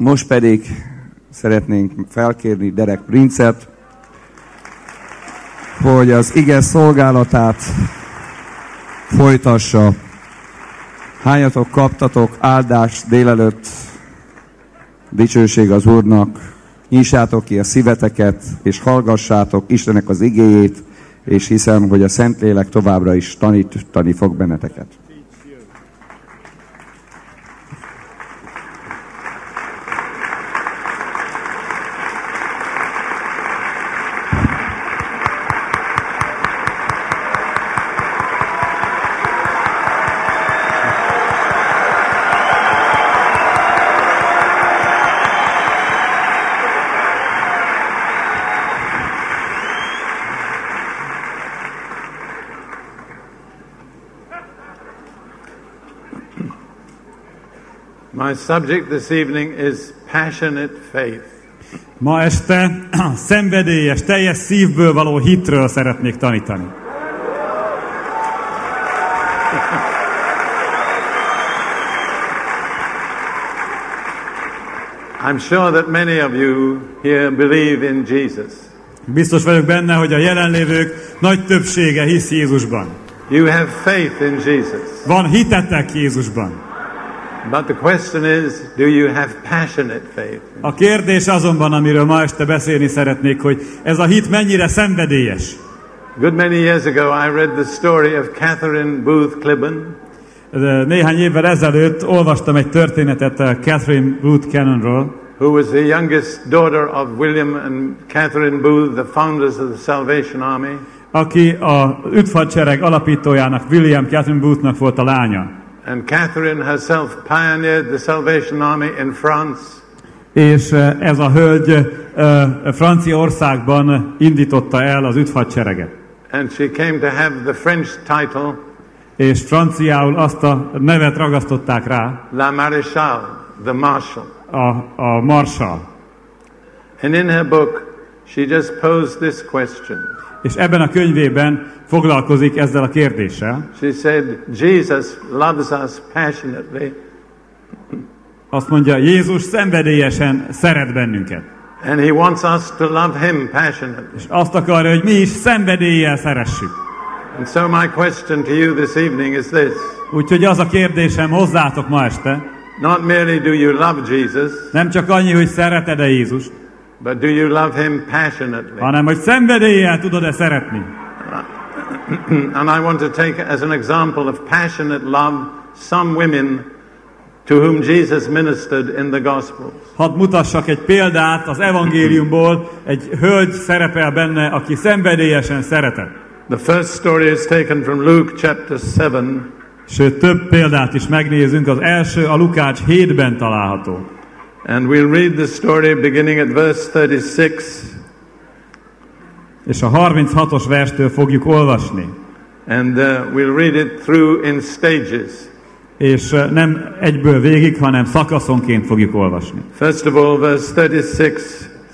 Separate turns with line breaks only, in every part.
Most pedig szeretnénk felkérni Derek Princet, hogy az ige szolgálatát folytassa. Hányatok kaptatok áldást délelőtt, dicsőség az Úrnak, nyissátok ki a szíveteket, és hallgassátok Istenek az igéjét, és hiszem, hogy a Szentlélek továbbra is tanítani fog benneteket.
My subject this evening is passionate faith.
Ma este szenvedélyes, teljes szívből való hitről szeretnék tanítani.
I'm sure that many of you here believe in Jesus.
Biztos vagyok benne, hogy a jelenlévők nagy többsége hisz Jézusban.
You have faith in Jesus.
Van hitetek Jézusban.
But the question is, do you have passionate faith?
A kérdés azonban, amiről ma este beszélni szeretnék, hogy ez a hit mennyire szenvedélyes.
Good many years ago, I read the story of Catherine Booth Clibben,
De Néhány évvel ezelőtt olvastam egy történetet a Catherine Booth Cannonról,
who was the youngest daughter of William and Catherine Booth, the founders of the Salvation Army.
aki a üdvhadsereg alapítójának, William Catherine Boothnak volt a lánya.
And Catherine herself pioneered the Salvation Army in France.
És eh, ez a hölgy eh, Franciaországban indította el az üdvhadsereget.
And she came to have the French title,
És franciául azt a nevet ragasztották rá,
La Maréchale, the Marshal.
a, a Marshall.
And in her book, she just posed this question.
És ebben a könyvében foglalkozik ezzel a kérdéssel.
She said, Jesus loves us passionately,
Azt mondja, Jézus szenvedélyesen szeret bennünket.
and he wants us to love him passionately.
És azt akarja, hogy mi is szenvedéllyel szeressük.
And so my question to you this evening is this.
Úgyhogy az a kérdésem hozzátok ma este,
Not merely do you love Jesus,
nem csak annyi, hogy szereted-e Jézust,
but do you love him passionately?
hanem hogy szenvedéllyel tudod-e szeretni.
And I want to take as an example of passionate love some women to whom Jesus ministered in the Gospels.
Hadd mutassak egy példát az evangéliumból, egy hölgy szerepel benne, aki szenvedélyesen szeretett.
The first story is taken from Luke chapter 7,
Sőt, több példát is megnézünk, az első a Lukács 7-ben található.
And we'll read the story beginning at verse 36
És a 36-os verstől fogjuk olvasni.
and uh, we'll read it through in stages.
És eh, nem egyből végig, hanem szakaszonként fogjuk olvasni.
First of all, verse 36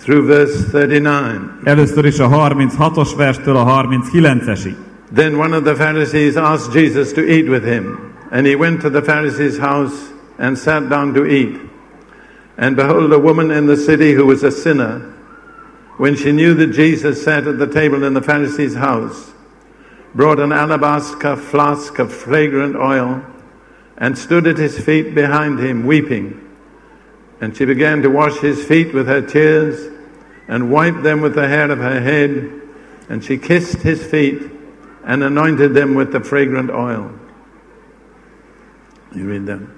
through verse 39.
Először is a 36-os verstől a 39-esig.
Then one of the Pharisees asked Jesus to eat with him. And he went to the Pharisee's house and sat down to eat. And behold, a woman in the city who was a sinner, when she knew that Jesus sat at the table in the Pharisee's house, brought an alabaster flask of fragrant oil and stood at his feet behind him, weeping. And she began to wash his feet with her tears and wiped them with the hair of her head. And she kissed his feet and anointed them with the fragrant oil. You read that?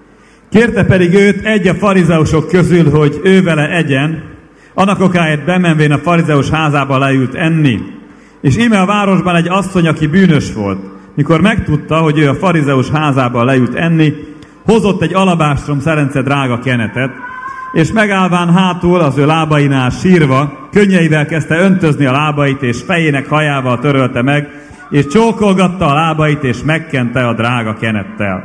Kérte pedig őt egy a farizeusok közül, hogy ő vele egyen, annak okáért bemenvén a farizeus házába leült enni. És íme a városban egy asszony, aki bűnös volt. Mikor megtudta, hogy ő a farizeus házába leült enni, hozott egy alabástrom szerence drága kenetet, és megállván hátul az ő lábainál sírva, könnyeivel kezdte öntözni a lábait, és fejének hajával törölte meg, és csókolgatta a lábait, és megkente a drága kenettel.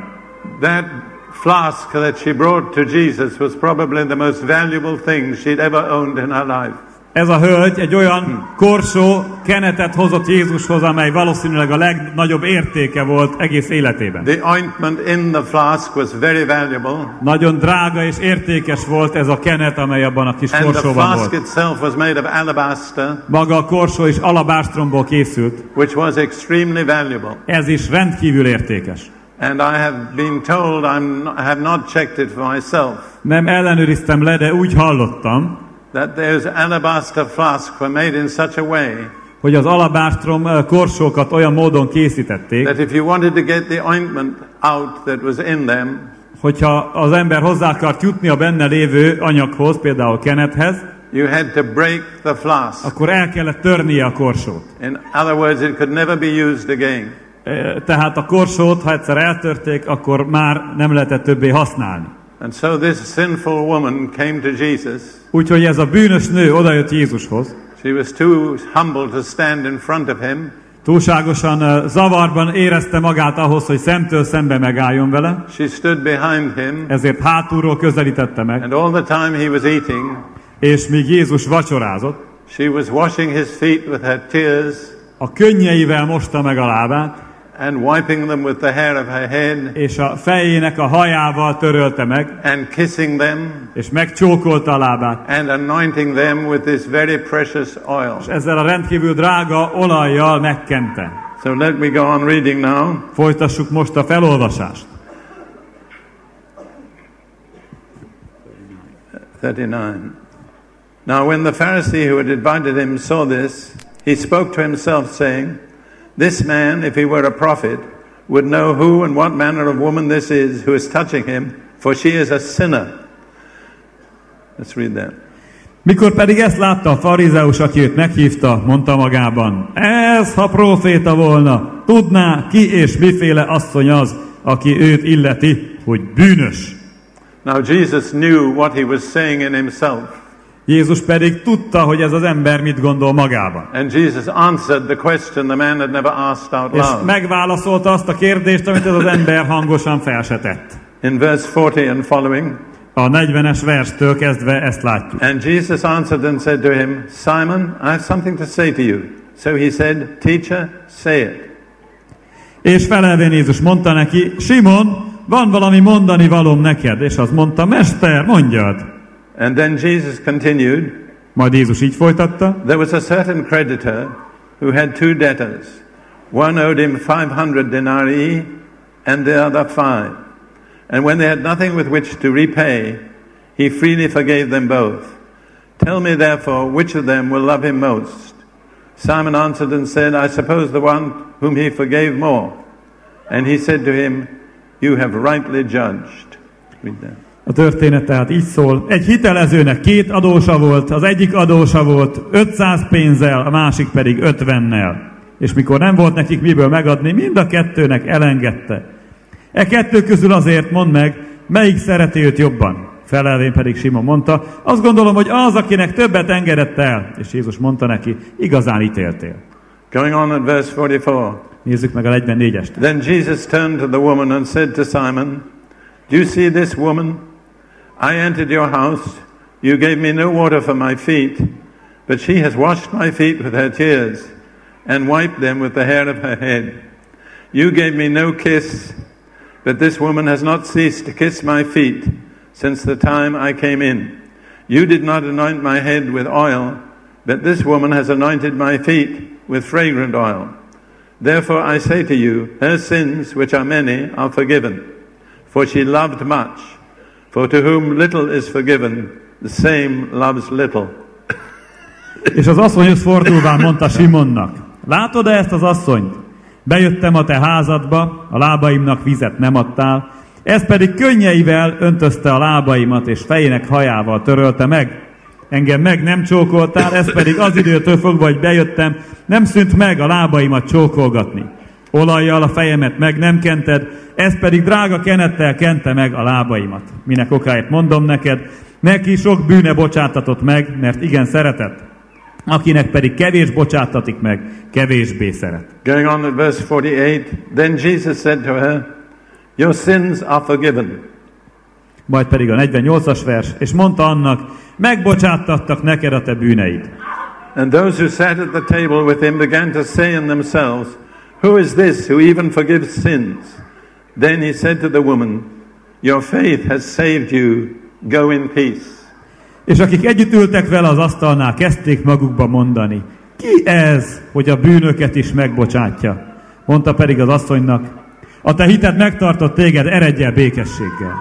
That flask that she brought to Jesus was probably the most valuable thing she'd ever owned in her life.
Ez a hölgy egy olyan korsó kenetet hozott Jézushoz, amely valószínűleg a legnagyobb értéke volt egész életében.
The ointment in the flask was very valuable,
Nagyon drága és értékes volt ez a kenet, amely abban a kis
and the
korsóban
flask
volt.
itself was made of alabaster,
Maga a korsó is alabástromból készült.
which was extremely valuable.
Ez is rendkívül értékes.
And I have been told I'm not, I have not checked it for myself
Nem ellenőriztem le, de úgy hallottam,
that those alabaster flasks were made in such a way
hogy az alabástrom eh, korsókat olyan módon készítették,
that if you wanted to get the ointment out that was in them,
hogyha az ember hozzá akart jutni a benne lévő anyaghoz, például kenethez,
you had to break the flask.
akkor el kellett törnie a korsót.
In other words, it could never be used again.
Eh, Tehát a korsót, ha egyszer eltörték, akkor már nem lehetett többé használni.
And so this sinful woman came to Jesus.
Úgyhogy ez a bűnös nő odajött Jézushoz,
She was too humble to stand in front of him,
túlságosan zavarban érezte magát ahhoz, hogy szemtől szembe megálljon vele,
She stood behind him,
ezért hátulról közelítette meg,
and all the time he was eating,
és míg Jézus vacsorázott,
she was washing his feet with her tears.
a könnyeivel mosta meg a lábát,
and wiping them with the hair of her head
és a fejének a hajával törölte meg,
and kissing them
és megcsókolta a lábát.
and anointing them with this very precious oil.
És ezzel a rendkívül drága olajjal megkente.
So let me go on reading now.
Folytassuk most a felolvasást.
39. Now, when the Pharisee who had invited him saw this, he spoke to himself, saying, This man, if he were a prophet, would know who and what manner of woman this is who is touching him, for she is a sinner. Let's read that.
Mikor pedig ezt látta a farizeus, aki őt meghívta, mondta magában, ez ha proféta volna, tudná ki és miféle asszony az, aki őt illeti, hogy bűnös.
Now, Jesus knew what he was saying in himself,
Jézus pedig tudta, hogy ez az ember mit gondol magában.
and Jesus answered the question the man had never asked out
És
loud.
megválaszolta azt a kérdést, amit ez az ember hangosan felsetett.
In verse 40 and following,
A 40-es verstől kezdve ezt látjuk.
And Jesus answered and said to him, Simon, I have something to say to you. So he said, Teacher, say it.
És felelvén Jézus mondta neki, Simon, van valami mondani valóm neked. És az mondta, Mester, mondjad.
And then Jesus continued,
Majd Jézus így folytatta,
There was a certain creditor who had two debtors. One owed him 500 denarii and the other five. And when they had nothing with which to repay, he freely forgave them both. Tell me therefore, which of them will love him most? Simon answered and said, I suppose the one whom he forgave more. And he said to him, You have rightly judged. Read that.
A történet tehát így szól. Egy hitelezőnek két adósa volt, az egyik adósa volt 500 pénzzel, a másik pedig 50-nel. És mikor nem volt nekik miből megadni, mind a kettőnek elengedte. E kettő közül azért mondd meg, melyik szereti őt jobban. Felelvén pedig Simon mondta, azt gondolom, hogy az, akinek többet engedett el. És Jézus mondta neki, igazán ítéltél.
Going on at verse 44.
Nézzük meg a 44-est.
Then Jesus turned to the woman and said to Simon, Do you see this woman? I entered your house. You gave me no water for my feet, but she has washed my feet with her tears and wiped them with the hair of her head. You gave me no kiss, but this woman has not ceased to kiss my feet since the time I came in. You did not anoint my head with oil, but this woman has anointed my feet with fragrant oil. Therefore I say to you, her sins, which are many, are forgiven. For she loved much. For to whom little is forgiven, the same loves little.
És az asszonyhoz fordulván mondta Simonnak, látod-e ezt az asszonyt? Bejöttem a te házadba, a lábaimnak vizet nem adtál, ez pedig könnyeivel öntözte a lábaimat, és fejének hajával törölte meg. Engem meg nem csókoltál, ez pedig az időtől fogva, hogy bejöttem, nem szűnt meg a lábaimat csókolgatni. Olajjal a fejemet meg nem kented, ez pedig drága kenettel kente meg a lábaimat. Minek okáért mondom neked, neki sok bűne bocsátatott meg, mert igen szeretett. Akinek pedig kevés bocsátatik meg, kevésbé szeret.
Going on at verse 48, then Jesus said to her, Your sins are forgiven.
Majd pedig a 48-as vers, és mondta annak, megbocsáttattak neked a te bűneid.
And those who sat at the table with him began to say in themselves, Who is this who even forgives sins? Then he said to the woman, Your faith has saved you. Go in peace.
És akik együtt ültek vele az asztalnál, kezdték magukba mondani, ki ez, hogy a bűnöket is megbocsátja? Mondta pedig az asszonynak, a te hited megtartott téged, eredj el békességgel.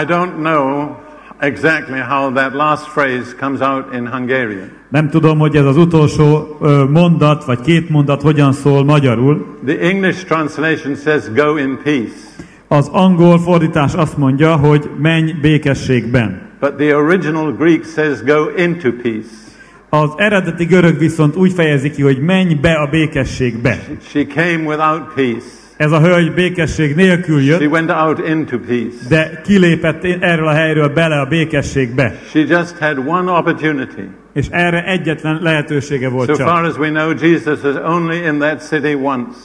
I don't know exactly how that last phrase comes out in Hungarian.
Nem tudom, hogy ez az utolsó mondat, vagy két mondat hogyan szól magyarul.
The English translation says, Go in peace.
Az angol fordítás azt mondja, hogy menj békességben.
But the original Greek says, Go into peace.
Az eredeti görög viszont úgy fejezi ki, hogy menj be a békességbe.
She came without peace.
Ez a hölgy békesség nélkül
She
jött,
went out into peace.
de kilépett erről a helyről bele a békességbe.
She just had one opportunity.
És erre egyetlen lehetősége volt
So
csak.
far as we know, Jesus was only in that city once.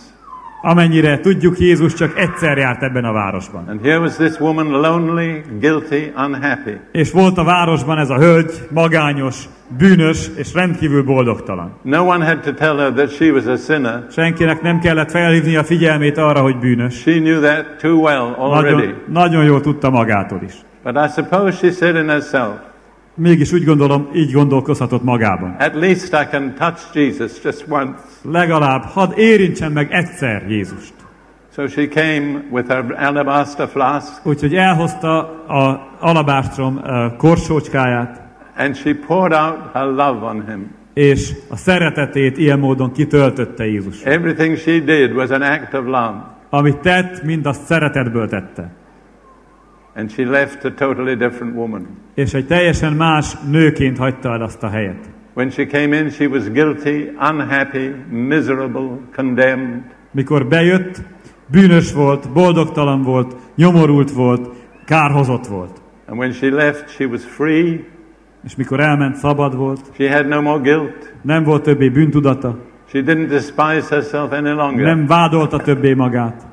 Amennyire tudjuk, Jézus csak egyszer járt ebben a városban.
And here was this woman lonely, guilty, unhappy.
És volt a városban ez a hölgy, magányos, bűnös és rendkívül boldogtalan.
No one had to tell her that she was a sinner.
Senkinek nem kellett felhívni a figyelmét arra, hogy bűnös.
She knew that too well already.
Nagyon, nagyon jól tudta magától is.
But I suppose she said in herself,
Mégis úgy gondolom, így gondolkozhatott magában.
at least I can touch Jesus just once.
Legalább hadd érintsen meg egyszer Jézust.
So she came with her alabaster flask
Úgyhogy elhozta a alabástrom korsócskáját,
and she poured out her love on him.
és a szeretetét ilyen módon kitöltötte Jézus.
Everything she did was an act of love.
Amit tett, mind azt szeretetből tette.
And she left a totally different woman.
És egy teljesen más nőként hagyta el azt a helyet.
When she came in, she was guilty, unhappy, miserable, condemned.
Mikor bejött, bűnös volt, boldogtalan volt, nyomorult volt, kárhozott volt.
And when she left, she was free.
És mikor elment, szabad volt,
She had no more guilt.
nem volt többé bűntudata,
She didn't despise herself any longer.
nem vádolta többé magát.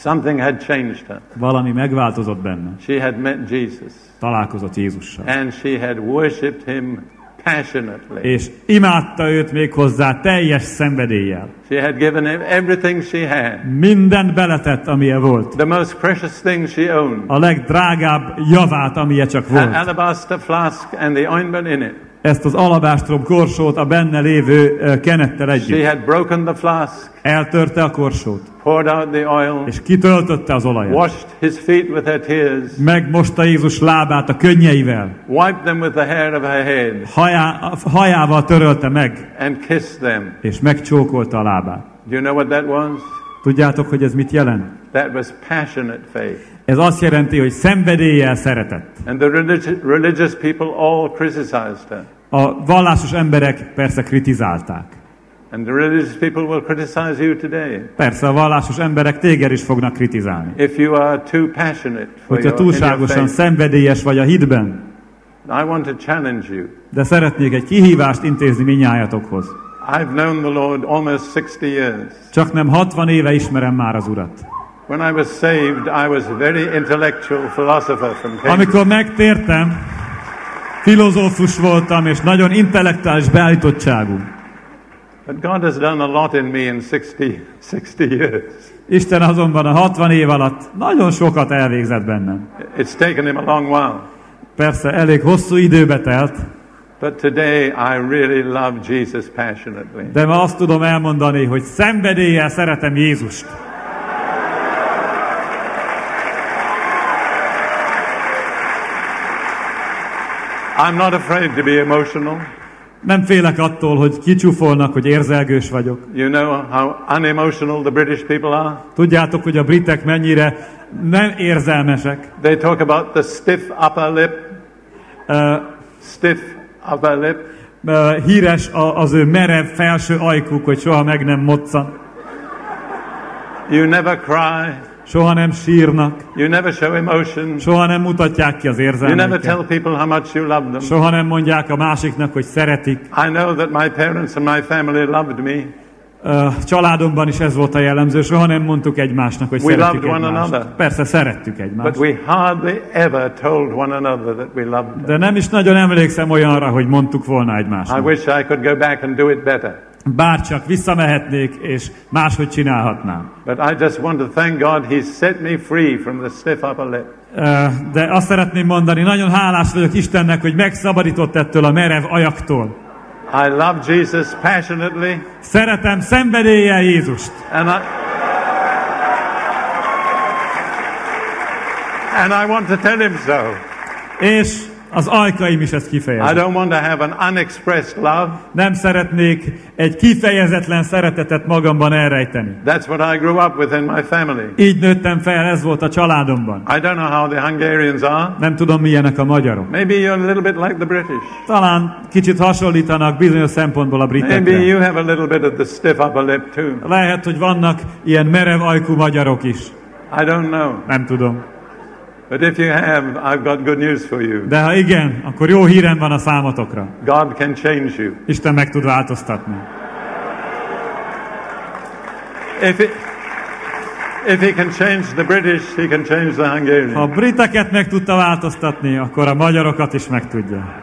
Something had changed her.
Valami megváltozott benne.
She had met Jesus
Találkozott Jézussal.
and she had worshipped him passionately.
És imádta őt még hozzá teljes szenvedéllyel.
She had given him everything she had,
Mindent beletett, amilyen volt.
the most precious thing she owned.
A legdrágább javát, amilyen csak
An
volt.
alabaster flask and the ointment in it.
Ezt az alabástrom korsót a benne lévő kenettel
She
együtt.
had broken the flask,
Eltörte a korsót,
poured out the oil,
és kitöltötte az olajat.
washed his feet with her tears,
Megmosta Jézus lábát a könnyeivel.
wiped them with the hair of her head,
Hajá, hajával törölte meg,
and kissed them.
és megcsókolta a lábát.
Do you know what that was?
Tudjátok, hogy ez mit jelent?
That was passionate faith.
Ez azt jelenti, hogy szenvedéllyel szeretett.
And the religi- religious people all criticized her.
A vallásos emberek persze kritizálták.
And the religious people will criticize you today.
Persze a vallásos emberek téged is fognak kritizálni.
If you are too passionate for
Hogyha túlságosan szenvedélyes vagy a hitben,
I want to challenge you.
de szeretnék egy kihívást intézni minnyájatokhoz.
I've known the Lord almost 60 years.
Csak nem 60 éve ismerem már az Urat.
When I was saved, I was a very intellectual philosopher from Cambridge.
Amikor megtértem, filozófus voltam, és nagyon intellektuális beállítottságú.
But God has done a lot in me in 60, 60 years.
Isten azonban a 60 év alatt nagyon sokat elvégzett bennem.
It's taken him a long while.
Persze elég hosszú időbe telt,
But today I really love Jesus passionately.
de ma azt tudom elmondani, hogy szenvedéllyel szeretem Jézust.
I'm not afraid to be emotional.
Nem félek attól, hogy kicsúfolnak, hogy érzelgős vagyok.
You know how unemotional the British people are?
Tudjátok, hogy a britek mennyire nem érzelmesek.
They talk about the stiff upper lip,
Ö,
stiff upper lip.
ö, Híres az ő merev felső ajkuk, hogy soha meg nem moccan,
You never cry.
Soha nem sírnak,
You never show emotion.
soha nem mutatják ki az
You never tell people how much you love them.
soha nem mondják a másiknak, hogy szeretik.
I know that my parents and my family loved me.
Ö, Családomban is ez volt a jellemző, soha nem mondtuk egymásnak, hogy
We
szeretjük
loved one
egymást.
another.
Persze szerettük
But
egymást.
we hardly ever told one another that we loved them.
De nem is nagyon emlékszem olyanra, hogy mondtuk volna
I
egymásnak.
wish I could go back and do it better.
Bár csak visszamehetnék, és máshogy csinálhatnám.
But I just want to thank God He set me free from the stiff upper lip.
De azt szeretném mondani, nagyon hálás vagyok Istennek, hogy megszabadított ettől a merev ajaktól.
I love Jesus passionately,
Szeretem szenvedéllyel Jézust.
and I. And I want to tell him so.
És az ajkaim is ezt
I
kifejezik.
don't want to have an unexpressed love.
Nem szeretnék egy kifejezetlen szeretetet magamban elrejteni.
That's what I grew up with in my family.
Így nőttem fel, ez volt a családomban.
I don't know how the Hungarians are.
Nem tudom, milyenek a magyarok.
Maybe you're a little bit like the British.
Talán kicsit hasonlítanak bizonyos szempontból a
Maybe
britekre.
you have a little bit of the stiff upper lip too.
Lehet, hogy vannak ilyen merev ajkú magyarok is.
I don't know.
Nem tudom.
But if you have, I've got good news for you.
De ha igen, akkor jó hírem van a számotokra.
God can change you.
Isten meg tud változtatni.
If, it, if he can change the British, he can change the
Ha a
Hungarian.
briteket meg tudta változtatni, akkor a magyarokat is meg tudja.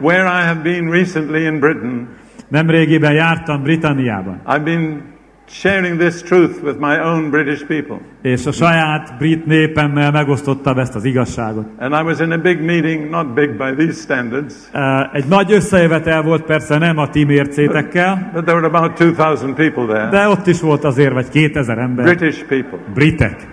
Where I have been recently in Britain,
Nemrégiben jártam Britanniában,
I've been sharing this truth with my own British people.
és a saját brit népemmel megosztottam ezt az igazságot.
And I was in a big meeting, not big by these standards,
Ö, Egy nagy összejövetel volt, persze nem a ti mércétekkel,
but there were about 2,000 people there,
de ott is volt azért vagy 2000 ember,
British people.
britek.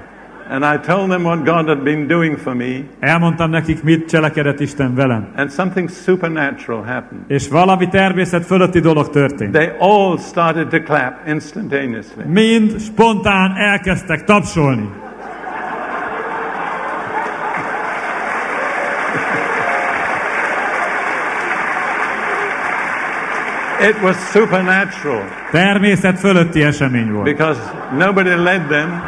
And I told them what God had been doing for me,
Elmondtam nekik, mit cselekedett Isten velem.
and something supernatural happened.
És valami természet fölötti dolog történt.
They all started to clap instantaneously.
Mind spontán elkezdtek tapsolni.
It was supernatural
Természet fölötti esemény volt.
because nobody led them,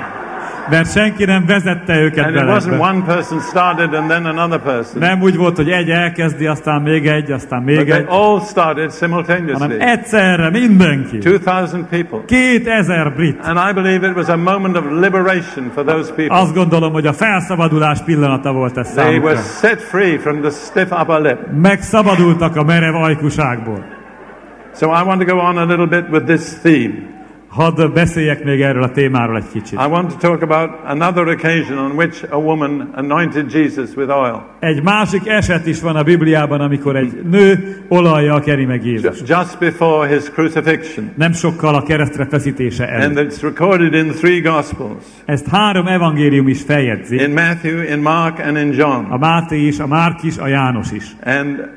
Mert senki nem vezette őket
and it wasn't one person started and then another person.
Nem úgy volt, hogy egy elkezdi, aztán még egy, aztán még
But they
egy,
all started
hanem
simultaneously.
egyszerre mindenki.
2,000 people.
Kétezer brit.
And I believe it was a moment of liberation for those people.
Azt gondolom, hogy a felszabadulás pillanata volt ez
They were
számukra.
set free from the stiff upper lip.
Megszabadultak a merev ajkuságból.
So I want to go on a little bit with this theme.
Hadd beszéljek még erről a témáról egy kicsit.
I want to talk about another occasion on which a woman anointed Jesus with oil.
Egy másik eset is van a Bibliában, amikor egy nő olajjal keri meg Jézus.
Just before his crucifixion.
Nem sokkal a keresztre feszítése
And
előtt.
it's recorded in three Gospels
Ezt három evangélium is feljegyzi.
in Matthew, in Mark, and in
A
John.
Máté is, a Márk is, a János is.
And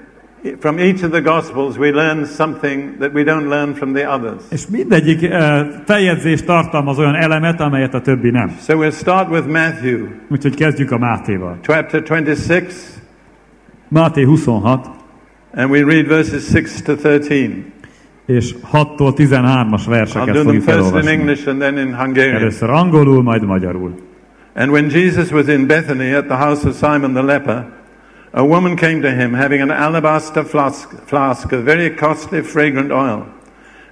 from each of the Gospels, we learn something that we don't learn from the others.
És mindegyik uh, feljegyzés tartalmaz olyan elemet, amelyet a többi nem.
So we'll start with Matthew,
Úgyhogy kezdjük a Mátéval.
chapter 26,
Máté 26,
and we read verses 6 to 13.
és 6-tól 13-as
I'll
verseket fogjuk
first in
elolvasni.
English and then in Hungarian.
Először angolul, majd magyarul.
And when Jesus was in Bethany at the house of Simon the leper, a woman came to him having an alabaster flask, flask of very costly fragrant oil.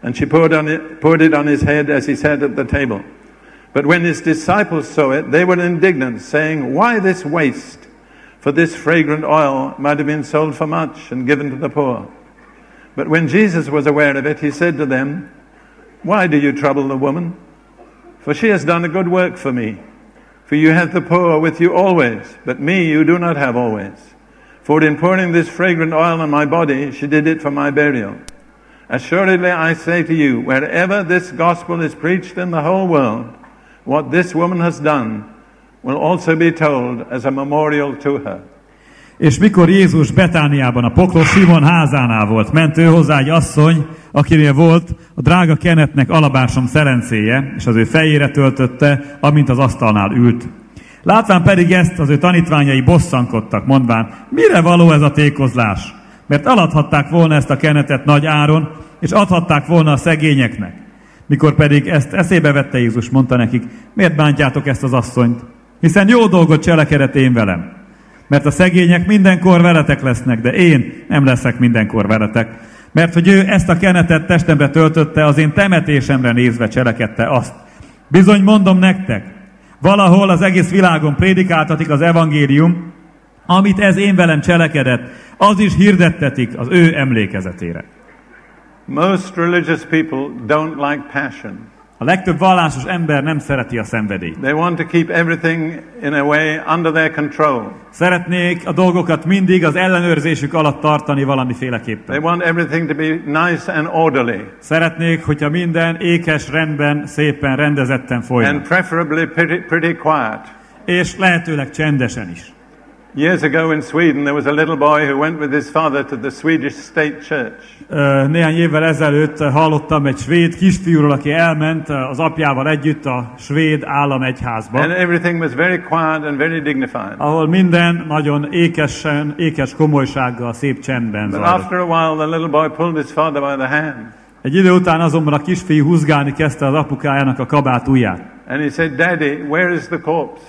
And she poured, on it, poured it on his head as he sat at the table. But when his disciples saw it, they were indignant, saying, Why this waste? For this fragrant oil might have been sold for much and given to the poor. But when Jesus was aware of it, he said to them, Why do you trouble the woman? For she has done a good work for me. For you have the poor with you always, but me you do not have always. For in pouring this fragrant oil on my body, she did it for my burial. Assuredly I say to you, wherever this gospel is preached in the whole world, what this woman has done will also be told as a memorial to her.
És mikor Jézus Betániában a poklos Simon házánál volt, ment ő hozzá egy asszony, akinél volt a drága kenetnek alabásom szerencéje, és az ő fejére töltötte, amint az asztalnál ült. Látván pedig ezt, az ő tanítványai bosszankodtak, mondván, mire való ez a tékozlás? Mert aladhatták volna ezt a kenetet nagy áron, és adhatták volna a szegényeknek. Mikor pedig ezt eszébe vette Jézus, mondta nekik, miért bántjátok ezt az asszonyt? Hiszen jó dolgot cselekedett én velem. Mert a szegények mindenkor veletek lesznek, de én nem leszek mindenkor veletek. Mert hogy ő ezt a kenetet testembe töltötte, az én temetésemre nézve cselekedte azt. Bizony mondom nektek, valahol az egész világon prédikáltatik az evangélium, amit ez én velem cselekedett, az is hirdettetik az ő emlékezetére.
Most religious people don't like passion.
A legtöbb vallásos ember nem szereti a szenvedélyt.
They want to keep everything in a way under their control.
Szeretnék a dolgokat mindig az ellenőrzésük alatt tartani
They
valamiféleképpen.
want everything to be nice and orderly
Szeretnék, hogyha minden ékes rendben, szépen, rendezetten
and
folyna.
preferably pretty, pretty quiet.
És lehetőleg csendesen is.
Years ago in Sweden, there was a little boy who went with his father to the Swedish State Church.
Néhány évvel ezelőtt hallottam egy svéd kisfiúról, aki elment az apjával együtt a svéd államegyházba,
And everything was very quiet and very dignified.
ahol minden nagyon ékesen, ékes komolysággal, szép csendben
But
zajlott.
after a while, the little boy pulled his father by the hand.
Egy idő után azonban a kisfiú húzgálni kezdte az apukájának a kabát ujját.
And he said, Daddy, where is the corpse?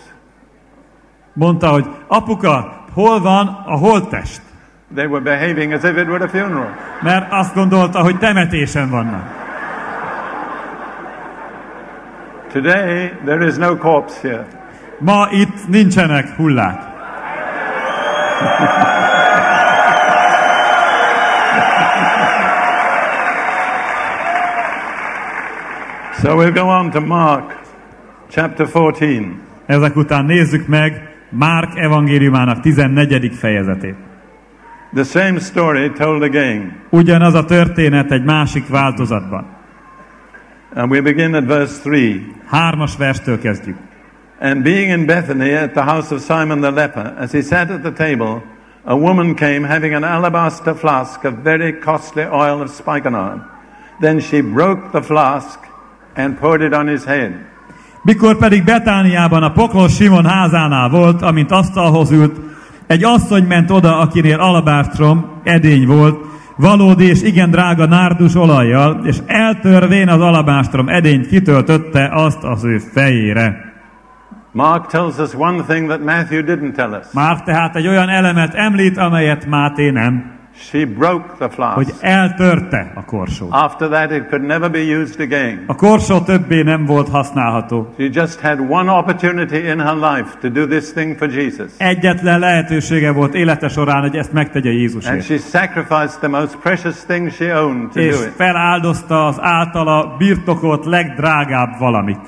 Mondta, hogy apuka, hol van a holttest?
They were behaving as if it were a funeral.
Mert azt gondolta, hogy temetésen vannak.
Today, there is no corpse here.
Ma itt nincsenek hullák.
So we'll go on to Mark chapter 14.
Ezek után nézzük meg Márk evangéliumának 14. fejezetét.
The same story told again.
Ugyanaz a történet egy másik változatban.
And we begin at verse 3.
Hármas verstől kezdjük.
And being in Bethany at the house of Simon the leper, as he sat at the table, a woman came having an alabaster flask of very costly oil of spikenard. Then she broke the flask and poured it on his head.
Mikor pedig Betániában a poklos Simon házánál volt, amint asztalhoz ült, egy asszony ment oda, akinél alabástrom, edény volt, valódi és igen drága nárdus olajjal, és eltörvén az alabástrom edényt kitöltötte azt az ő fejére.
Mark tells us one thing that Matthew didn't tell us.
Már tehát egy olyan elemet említ, amelyet Máté nem,
She broke the
hogy
flask.
eltörte a korsót.
After that, it could never be used again.
A korsó többé nem volt használható.
She just had one opportunity in her life to do this thing for Jesus.
Egyetlen lehetősége volt élete során, hogy ezt megtegye
And
Jézusért.
she sacrificed the most precious thing she owned to
És
do it.
feláldozta az általa birtokolt legdrágább valamit.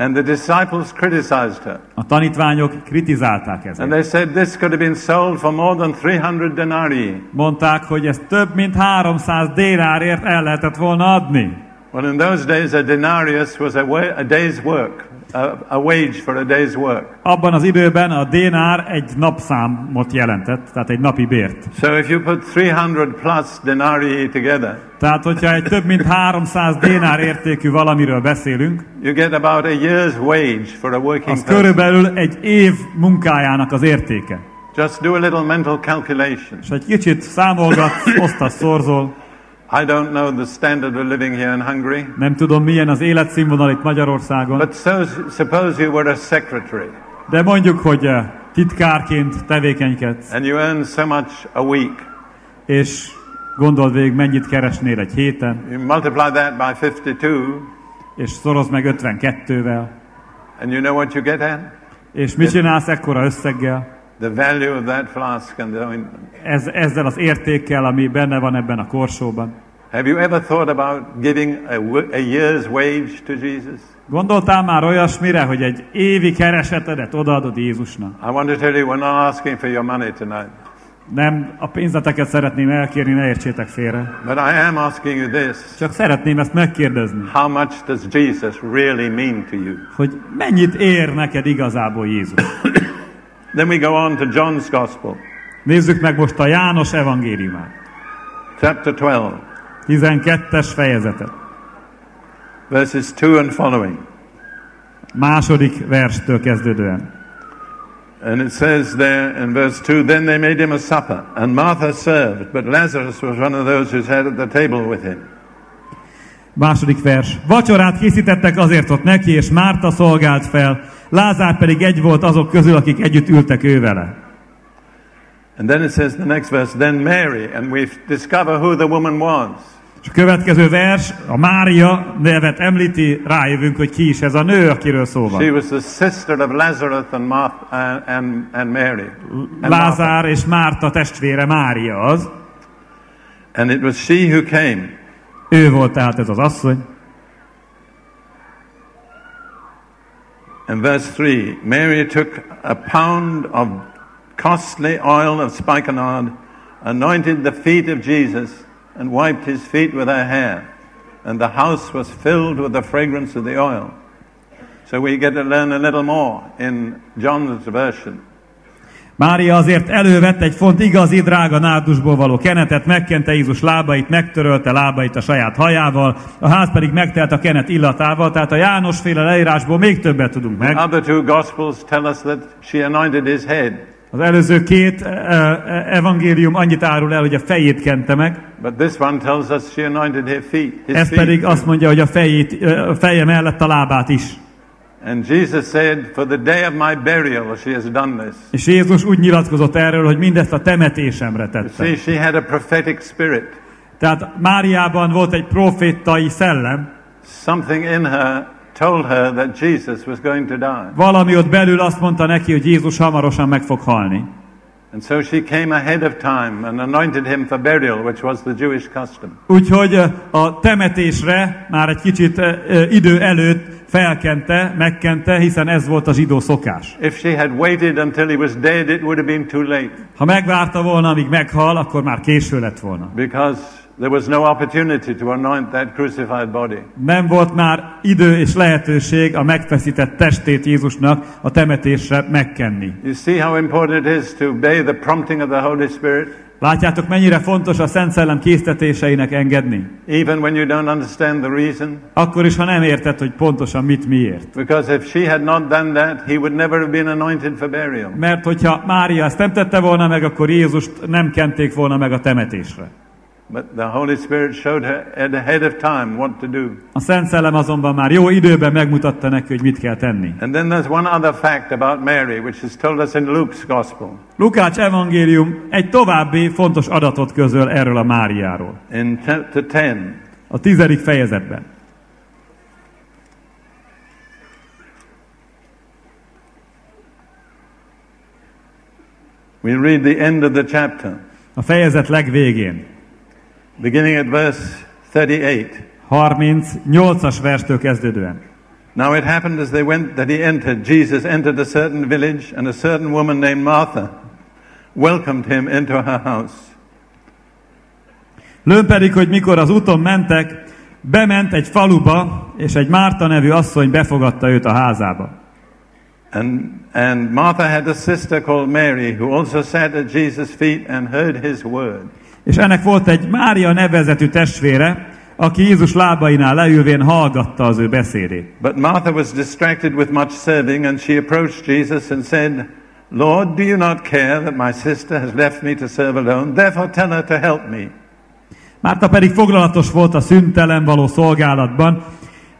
And the disciples criticized her.
A tanítványok kritizálták
And
ezért.
they said this could have been sold for more than 300 denarii.
Mondták, hogy ezt több mint 300 dénárért el lehetett volna adni.
Well, in those days, a denarius was a, wa- a day's work, a, a wage for a day's work.
Abban az időben a dénár egy napszámot jelentett, tehát egy napi bért.
So if you put 300 plus denarii together,
Tehát, hogyha egy több mint 300 dénár értékű valamiről beszélünk,
you get about a year's wage for a working
az
person.
körülbelül egy év munkájának az értéke.
Just do a little mental calculation.
És egy kicsit számolgatsz, osztasz, szorzol,
I don't know the standard of living here in Hungary,
nem tudom milyen az életszínvonal itt Magyarországon,
but so, suppose you were a secretary
de mondjuk, hogy eh, titkárként tevékenykedsz,
and you earn so much a week.
és gondold végig, mennyit keresnél egy héten,
You multiply that by 52,
és szorozd meg 52-vel,
and you know what you get at?
és mit csinálsz ekkora összeggel?
The value of that flask and the ointment.
Ez, ezzel az értékkel, ami benne van ebben a korsóban.
Have you ever thought about giving a, a year's wage to Jesus?
Gondoltál már olyasmire, hogy egy évi keresetedet odaadod Jézusnak?
I want to tell you, we're not asking for your money tonight.
Nem, a pénzeteket szeretném elkérni, ne értsétek félre.
But I am asking you this.
Csak szeretném ezt megkérdezni,
How much does Jesus really mean to you?
hogy mennyit ér neked igazából Jézus?
Then we go on to John's Gospel,
Nézzük meg most a János evangéliumát.
chapter 12,
12-es fejezetet.
verses 2 and following.
Második verstől kezdődően.
And it says there in verse 2 Then they made him a supper, and Martha served, but Lazarus was one of those who sat at the table with him.
Második vers. Vacsorát készítettek azért ott neki, és Márta szolgált fel, Lázár pedig egy volt azok közül, akik együtt ültek ő vele.
And then it says the next verse, then Mary, and we discover who the woman was.
És a következő vers, a Mária nevet említi, rájövünk, hogy ki is ez a nő, akiről szó
She
van.
was the sister of Lazarus and, Martha, and, and, Mary. And, Martha.
Lázár és Márta testvére Mária az.
and it was she who came
Ő volt tehát ez az asszony.
And verse 3 Mary took a pound of costly oil of spikenard, anointed the feet of Jesus, and wiped his feet with her hair. And the house was filled with the fragrance of the oil. So we get to learn a little more in John's version.
Mária azért elővett egy font igazi drága nárdusból való kenetet, megkente Jézus lábait, megtörölte lábait a saját hajával, a ház pedig megtelt a kenet illatával, tehát a János féle leírásból még többet tudunk meg. Az előző két e, e, evangélium annyit árul el, hogy a fejét kente meg,
but this one tells us she anointed her feet.
Ez pedig azt mondja, hogy a, fejét, a feje mellett a lábát is.
And Jesus said, For the day of my burial she has done this.
És Jézus úgy nyilatkozott erről, hogy mindezt a temetésemre tette.
See, she had a prophetic spirit.
Tehát Máriában volt egy profétai szellem,
Something in her told her that Jesus was going to die.
valami ott belül azt mondta neki, hogy Jézus hamarosan meg fog halni.
And so she came ahead of time and anointed him for burial, which was the Jewish custom.
Úgyhogy ö, a temetésre már egy kicsit ö, ö, idő előtt felkente, megkente, hiszen ez volt a zsidó szokás.
If she had waited until he was dead, it would have been too late
Ha megvárta volna, amíg meghal, akkor már késő lett volna.
because there was no opportunity to anoint that crucified body.
Nem volt már idő és lehetőség a megfeszített testét Jézusnak a temetésre megkenni.
You see how important it is to obey the prompting of the Holy Spirit,
Látjátok, mennyire fontos a Szent Szellem késztetéseinek engedni?
even when you don't understand the reason?
Akkor is, ha nem érted, hogy pontosan mit miért.
Because if she had not done that, he would never have been anointed for burial.
Mert hogyha Mária ezt nem tette volna meg, akkor Jézust nem kenték volna meg a temetésre.
But the Holy Spirit showed her ahead of time what to do.
A Szent Szellem azonban már jó időben megmutatta neki, hogy mit kell tenni.
And then there's one other fact about Mary, which is told us in Luke's Gospel.
Lukács evangélium egy további fontos adatot közöl erről a Máriáról.
In chapter 10,
A tizedik fejezetben.
we read the end of the chapter,
A fejezet legvégén.
Beginning at verse 38.
38-as verstől kezdődően.
Now it happened as they went that he entered, Jesus entered a certain village, and a certain woman named Martha welcomed him into her house.
Lőn pedig, hogy mikor az úton mentek, bement egy faluba, és egy Márta nevű asszony befogadta őt a házába.
And, and Martha had a sister called Mary who also sat at Jesus' feet and heard his word.
És ennek volt egy Mária nevezetű testvére, aki Jézus lábainál leülvén hallgatta az ő beszédét.
But Martha was distracted with much serving, and she approached Jesus and said, Lord, do you not care that my sister has left me to serve alone? Therefore tell her to help me.
Márta pedig foglalatos volt a szüntelen való szolgálatban,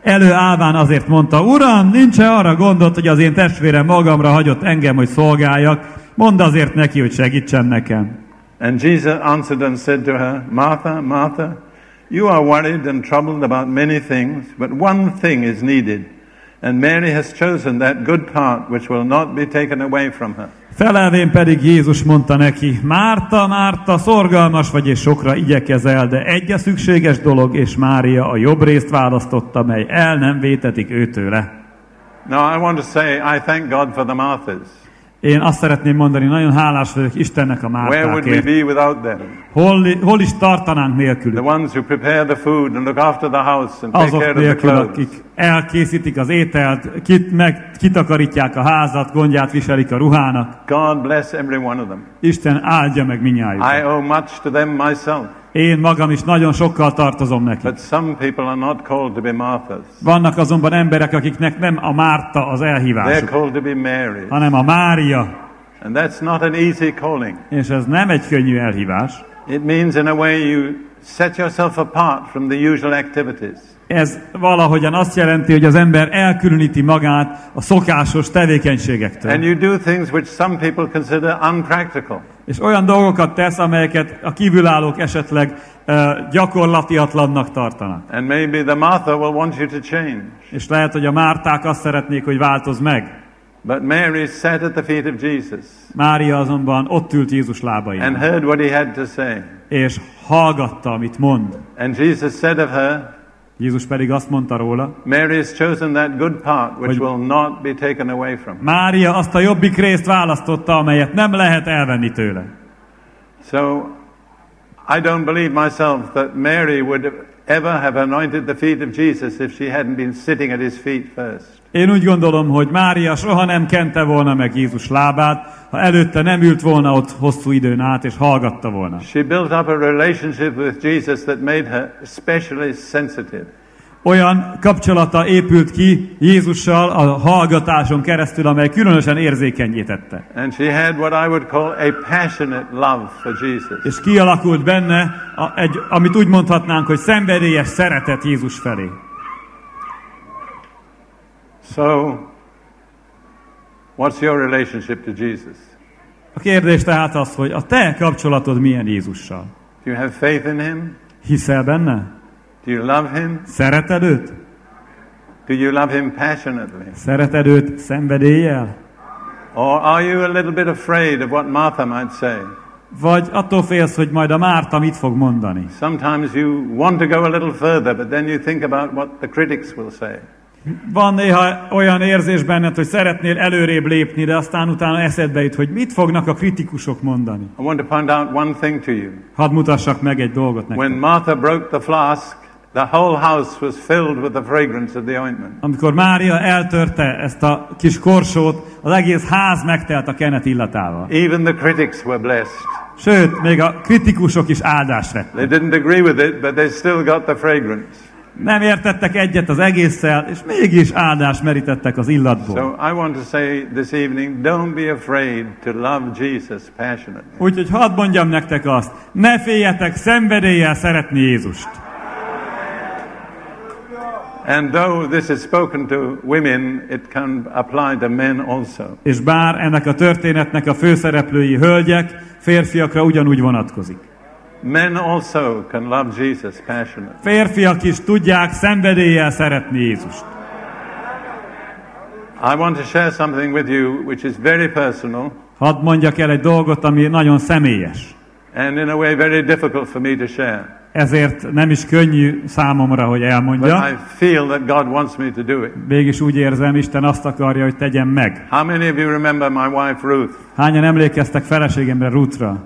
előállván azért mondta, Uram, nincs -e arra gondot, hogy az én testvérem magamra hagyott engem, hogy szolgáljak, mondd azért neki, hogy segítsen nekem.
And Jesus answered and said to her, Martha, Martha, you are worried and troubled about many things, but one thing is needed. And Mary has chosen that good part which will not be taken away from her.
Felelvén pedig Jézus mondta neki, Márta, Márta, szorgalmas vagy és sokra igyekezel, de egy a szükséges dolog, és Mária a jobb részt választotta, mely el nem vétetik őtőle.
Now I want to say I thank God for the Marthas.
Én azt szeretném mondani, nagyon hálás vagyok Istennek a
Where would we
Mártákért.
be without them?
Hol, hol is tartanánk
The
nélkülük?
ones who prepare the food and look after the house and take
Azok
care of the
nélkül,
clothes.
akik elkészítik az ételt, kit, meg kitakarítják a házat, gondját viselik a ruhának.
God bless every one of them.
Isten áldja meg
I
minnyájukat.
owe much to them myself,
Én magam is nagyon sokkal tartozom neki.
but some people are not called to be Marthas.
Vannak azonban emberek, akiknek nem a Márta az
They're
elhívásuk,
called to be Mary.
hanem a Mária,
And that's not an easy calling.
és ez nem egy könnyű elhívás.
It means, in a way, you set yourself apart from the usual activities.
Ez valahogyan azt jelenti, hogy az ember elkülöníti magát a szokásos tevékenységektől.
And you do things which some people consider unpractical.
És olyan dolgokat tesz, amelyeket a kívülállók esetleg uh, gyakorlatiatlannak tartanak.
And maybe the Martha will want you to change.
És lehet, hogy a Márták azt szeretnék, hogy változ meg.
But Mary sat at the feet of Jesus
Mária azonban ott ült Jézus
and
lábain,
heard what he had to say.
és hallgatta, amit mond.
And Jesus said of her,
Jézus pedig azt mondta róla,
Mary has chosen that good part which will not be taken away from.
Mária azt a jobbik részt választotta, amelyet nem lehet elvenni tőle.
So I don't believe myself that Mary would ever have anointed the feet of Jesus if she hadn't been sitting at his feet first.
Én úgy gondolom, hogy Mária soha nem kente volna meg Jézus lábát, ha előtte nem ült volna ott hosszú időn át, és hallgatta volna.
She built up a relationship with Jesus that made her especially sensitive.
Olyan kapcsolata épült ki Jézussal a hallgatáson keresztül, amely különösen érzékenyé tette.
And she had what I would call a passionate love for Jesus.
És kialakult benne a, egy, amit úgy mondhatnánk, hogy szenvedélyes szeretet Jézus felé.
So, what's your relationship to Jesus?
A kérdés tehát az, hogy a te kapcsolatod milyen Jézussal?
Do you have faith in him?
Hiszel benne?
Do you love him?
Szereted őt?
Do you love him passionately?
Szereted őt szenvedéllyel?
Or are you a little bit afraid of what Martha might say?
Vagy attól félsz, hogy majd a Márta mit fog mondani?
Sometimes you want to go a little further, but then you think about what the critics will say.
Van néha olyan érzés benned, hogy szeretnél előrébb lépni, de aztán utána eszedbe jut, hogy mit fognak a kritikusok mondani.
I want to point out one thing to you.
Hadd mutassak meg egy dolgot neked.
When Martha broke the flask, the whole house was filled with the fragrance of the ointment.
Amikor Mária eltörte ezt a kis korsót, az egész ház megtelt a kenet illatával.
Even the critics were blessed.
Sőt, még a kritikusok is áldást vettek.
They didn't agree with it, but they still got the fragrance.
Nem értettek egyet az egésszel, és mégis áldást merítettek az illatból.
So I want to say this evening, don't be afraid to love Jesus passionately.
Úgyhogy hadd mondjam nektek azt, ne féljetek szenvedéllyel szeretni Jézust.
And though this is spoken to women, it can apply to men also.
És bár ennek a történetnek a főszereplői hölgyek, férfiakra ugyanúgy vonatkozik.
Men also can love Jesus passionately.
Férfiak is tudják szenvedéllyel szeretni Jézust.
I want to share something with you which is very personal
Hadd mondjak el egy dolgot, ami nagyon személyes.
and in a way very difficult for me to share.
Ezért nem is könnyű számomra, hogy
But
elmondja.
I feel that God wants me to do it.
Mégis úgy érzem, Isten azt akarja, hogy tegyem meg.
How many of you remember my wife Ruth?
Hányan emlékeztek feleségemre, Ruthra?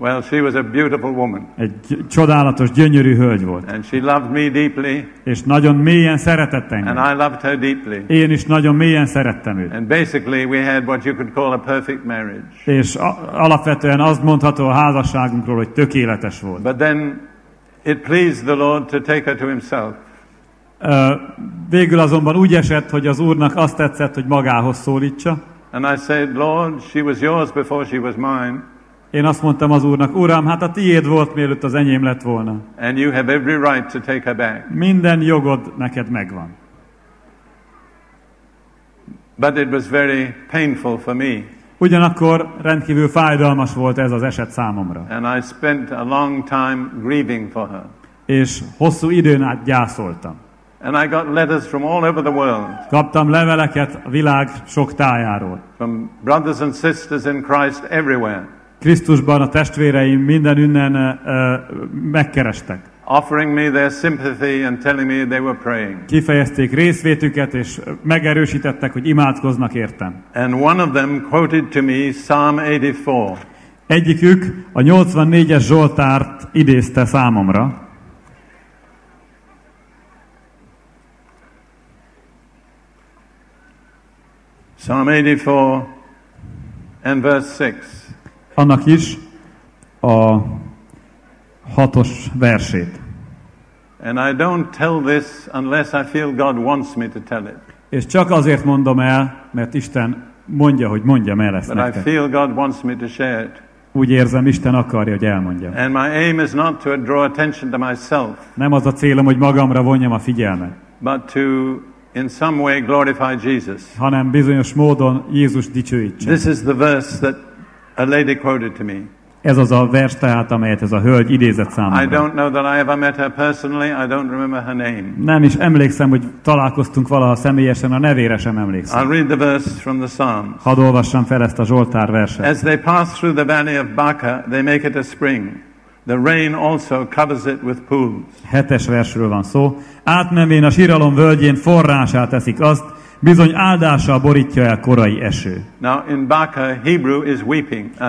Well, she was a beautiful woman
Egy gy- csodálatos, gyönyörű hölgy volt.
and she loved me deeply
És nagyon mélyen szeretett
and
engem.
I loved her deeply.
Én is nagyon mélyen szerettem őt.
And basically we had what you could call a perfect marriage.
És alapvetően azt mondható a házasságunkról, hogy tökéletes volt.
But then it pleased the Lord to take her to himself.
Végül azonban úgy esett, hogy az Úrnak azt tetszett, hogy magához szólítsa.
And I said, Lord, she was yours before she was mine,
Én azt mondtam az Úrnak, Uram, hát a tiéd volt, mielőtt az enyém lett volna.
and you have every right to take her back.
Minden jogod neked megvan.
But it was very painful for me.
Ugyanakkor rendkívül fájdalmas volt ez az eset számomra.
And I spent a long time grieving for her.
És hosszú időn át gyászoltam.
And I got letters from all over the world,
Kaptam leveleket a világ sok tájáról.
from brothers and sisters in Christ everywhere,
Krisztusban a testvéreim minden ünnen ö, ö, megkerestek.
offering me their sympathy and telling me they were praying.
Kifejezték részvétüket, és megerősítettek, hogy imádkoznak értem.
And one of them quoted to me Psalm 84.
Egyikük a 84-es Zsoltárt idézte számomra,
Psalm 84 and verse 6.
annak is a hatos versét.
And I don't tell this unless I feel God wants me to tell it.
És csak azért mondom el, mert Isten mondja, hogy mondjam el ezt
But I
nektek.
feel God wants me to share it.
Úgy érzem, Isten akarja, hogy elmondjam.
And my aim is not to draw attention to myself,
Nem az a célom, hogy magamra vonjam a figyelmet,
but to in some way glorify Jesus.
hanem bizonyos módon Jézus dicsőítse.
This is the verse that a lady quoted to me.
Ez az a vers tehát, amelyet ez a hölgy idézett
I
számomra.
don't know that I ever met her personally. I don't remember her name.
Nem is emlékszem, hogy találkoztunk valaha személyesen, a nevére sem emlékszem.
I'll read the verse from the Psalms.
Hadd olvassam fel ezt a Zsoltár verset.
As they pass through the valley of Baca, they make it a spring. The rain also covers it with pools.
Hetes versről van szó. Átmenvén a síralom völgyén forrásá teszik azt, bizony áldással borítja el korai eső.
Now, in Baca, Hebrew is weeping. Uh,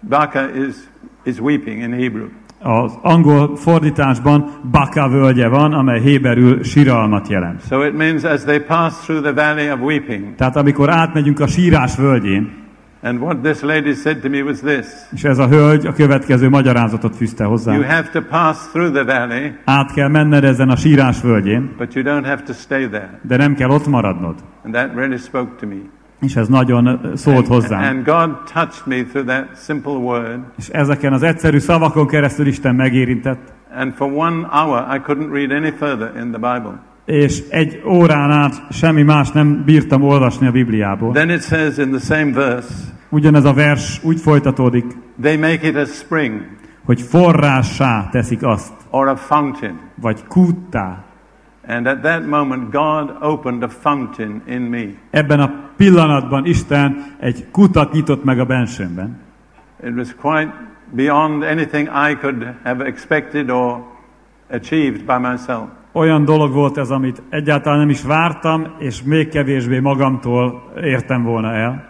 Baca is, is weeping in Hebrew.
Az angol fordításban Baka völgye van, amely héberül síralmat jelent.
So it means as they pass through the valley of weeping.
Tehát amikor átmegyünk a sírás völgyén,
And what this lady said to me was this
és ez a hölgy a következő magyarázatot fűzte
You
hozzá.
have to pass through the valley,
Át kell menned ezen a sírás völgyén,
but you don't have to stay there.
de nem kell ott maradnod.
And that really spoke to me.
És ez nagyon szólt hozzám.
And God touched me through that simple word.
És ezeken az egyszerű szavakon keresztül Isten megérintett,
And for one hour, I couldn't read any further in the Bible.
És egy órán át semmi más nem bírtam olvasni a Bibliából.
Then it says in the same verse,
Ugyanez a vers úgy folytatódik,
they make it a spring
hogy forrássá teszik azt,
or a fountain.
vagy kúttá.
And at that moment, God opened a fountain in me.
Ebben a pillanatban Isten egy kutat nyitott meg a bensőmben.
It was quite beyond anything I could have expected or achieved by myself.
Olyan dolog volt ez, amit egyáltalán nem is vártam, és még kevésbé magamtól értem volna el.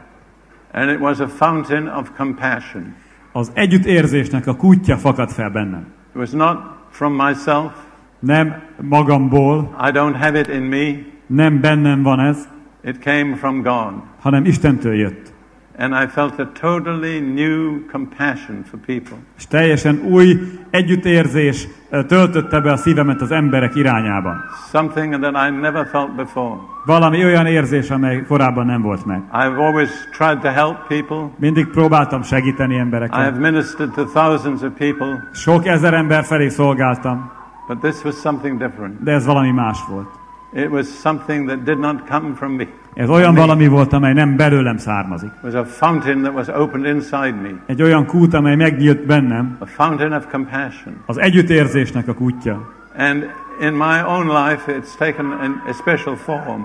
And it was a fountain of compassion.
Az együttérzésnek a kútja fakadt fel bennem.
It was not from myself.
Nem magamból,
I don't have it in me.
nem bennem van ez,
It came from God.
hanem Istentől jött.
And I felt a totally new compassion for people.
És teljesen új együttérzés ö, töltötte be a szívemet az emberek irányában.
Something that I never felt before.
Valami olyan érzés, amely korábban nem volt meg.
I've always tried to help people.
Mindig próbáltam segíteni
I
embereket.
have ministered to thousands of people.
Sok ezer ember felé szolgáltam,
But this was something different.
de ez valami más volt.
It was something that did not come from me.
Ez olyan valami volt, amely nem belőlem származik.
It was a fountain that was opened inside me.
Egy olyan kút, amely megnyílt bennem,
A fountain of compassion.
az együttérzésnek a kútja.
And in my own life, it's taken an, a special form.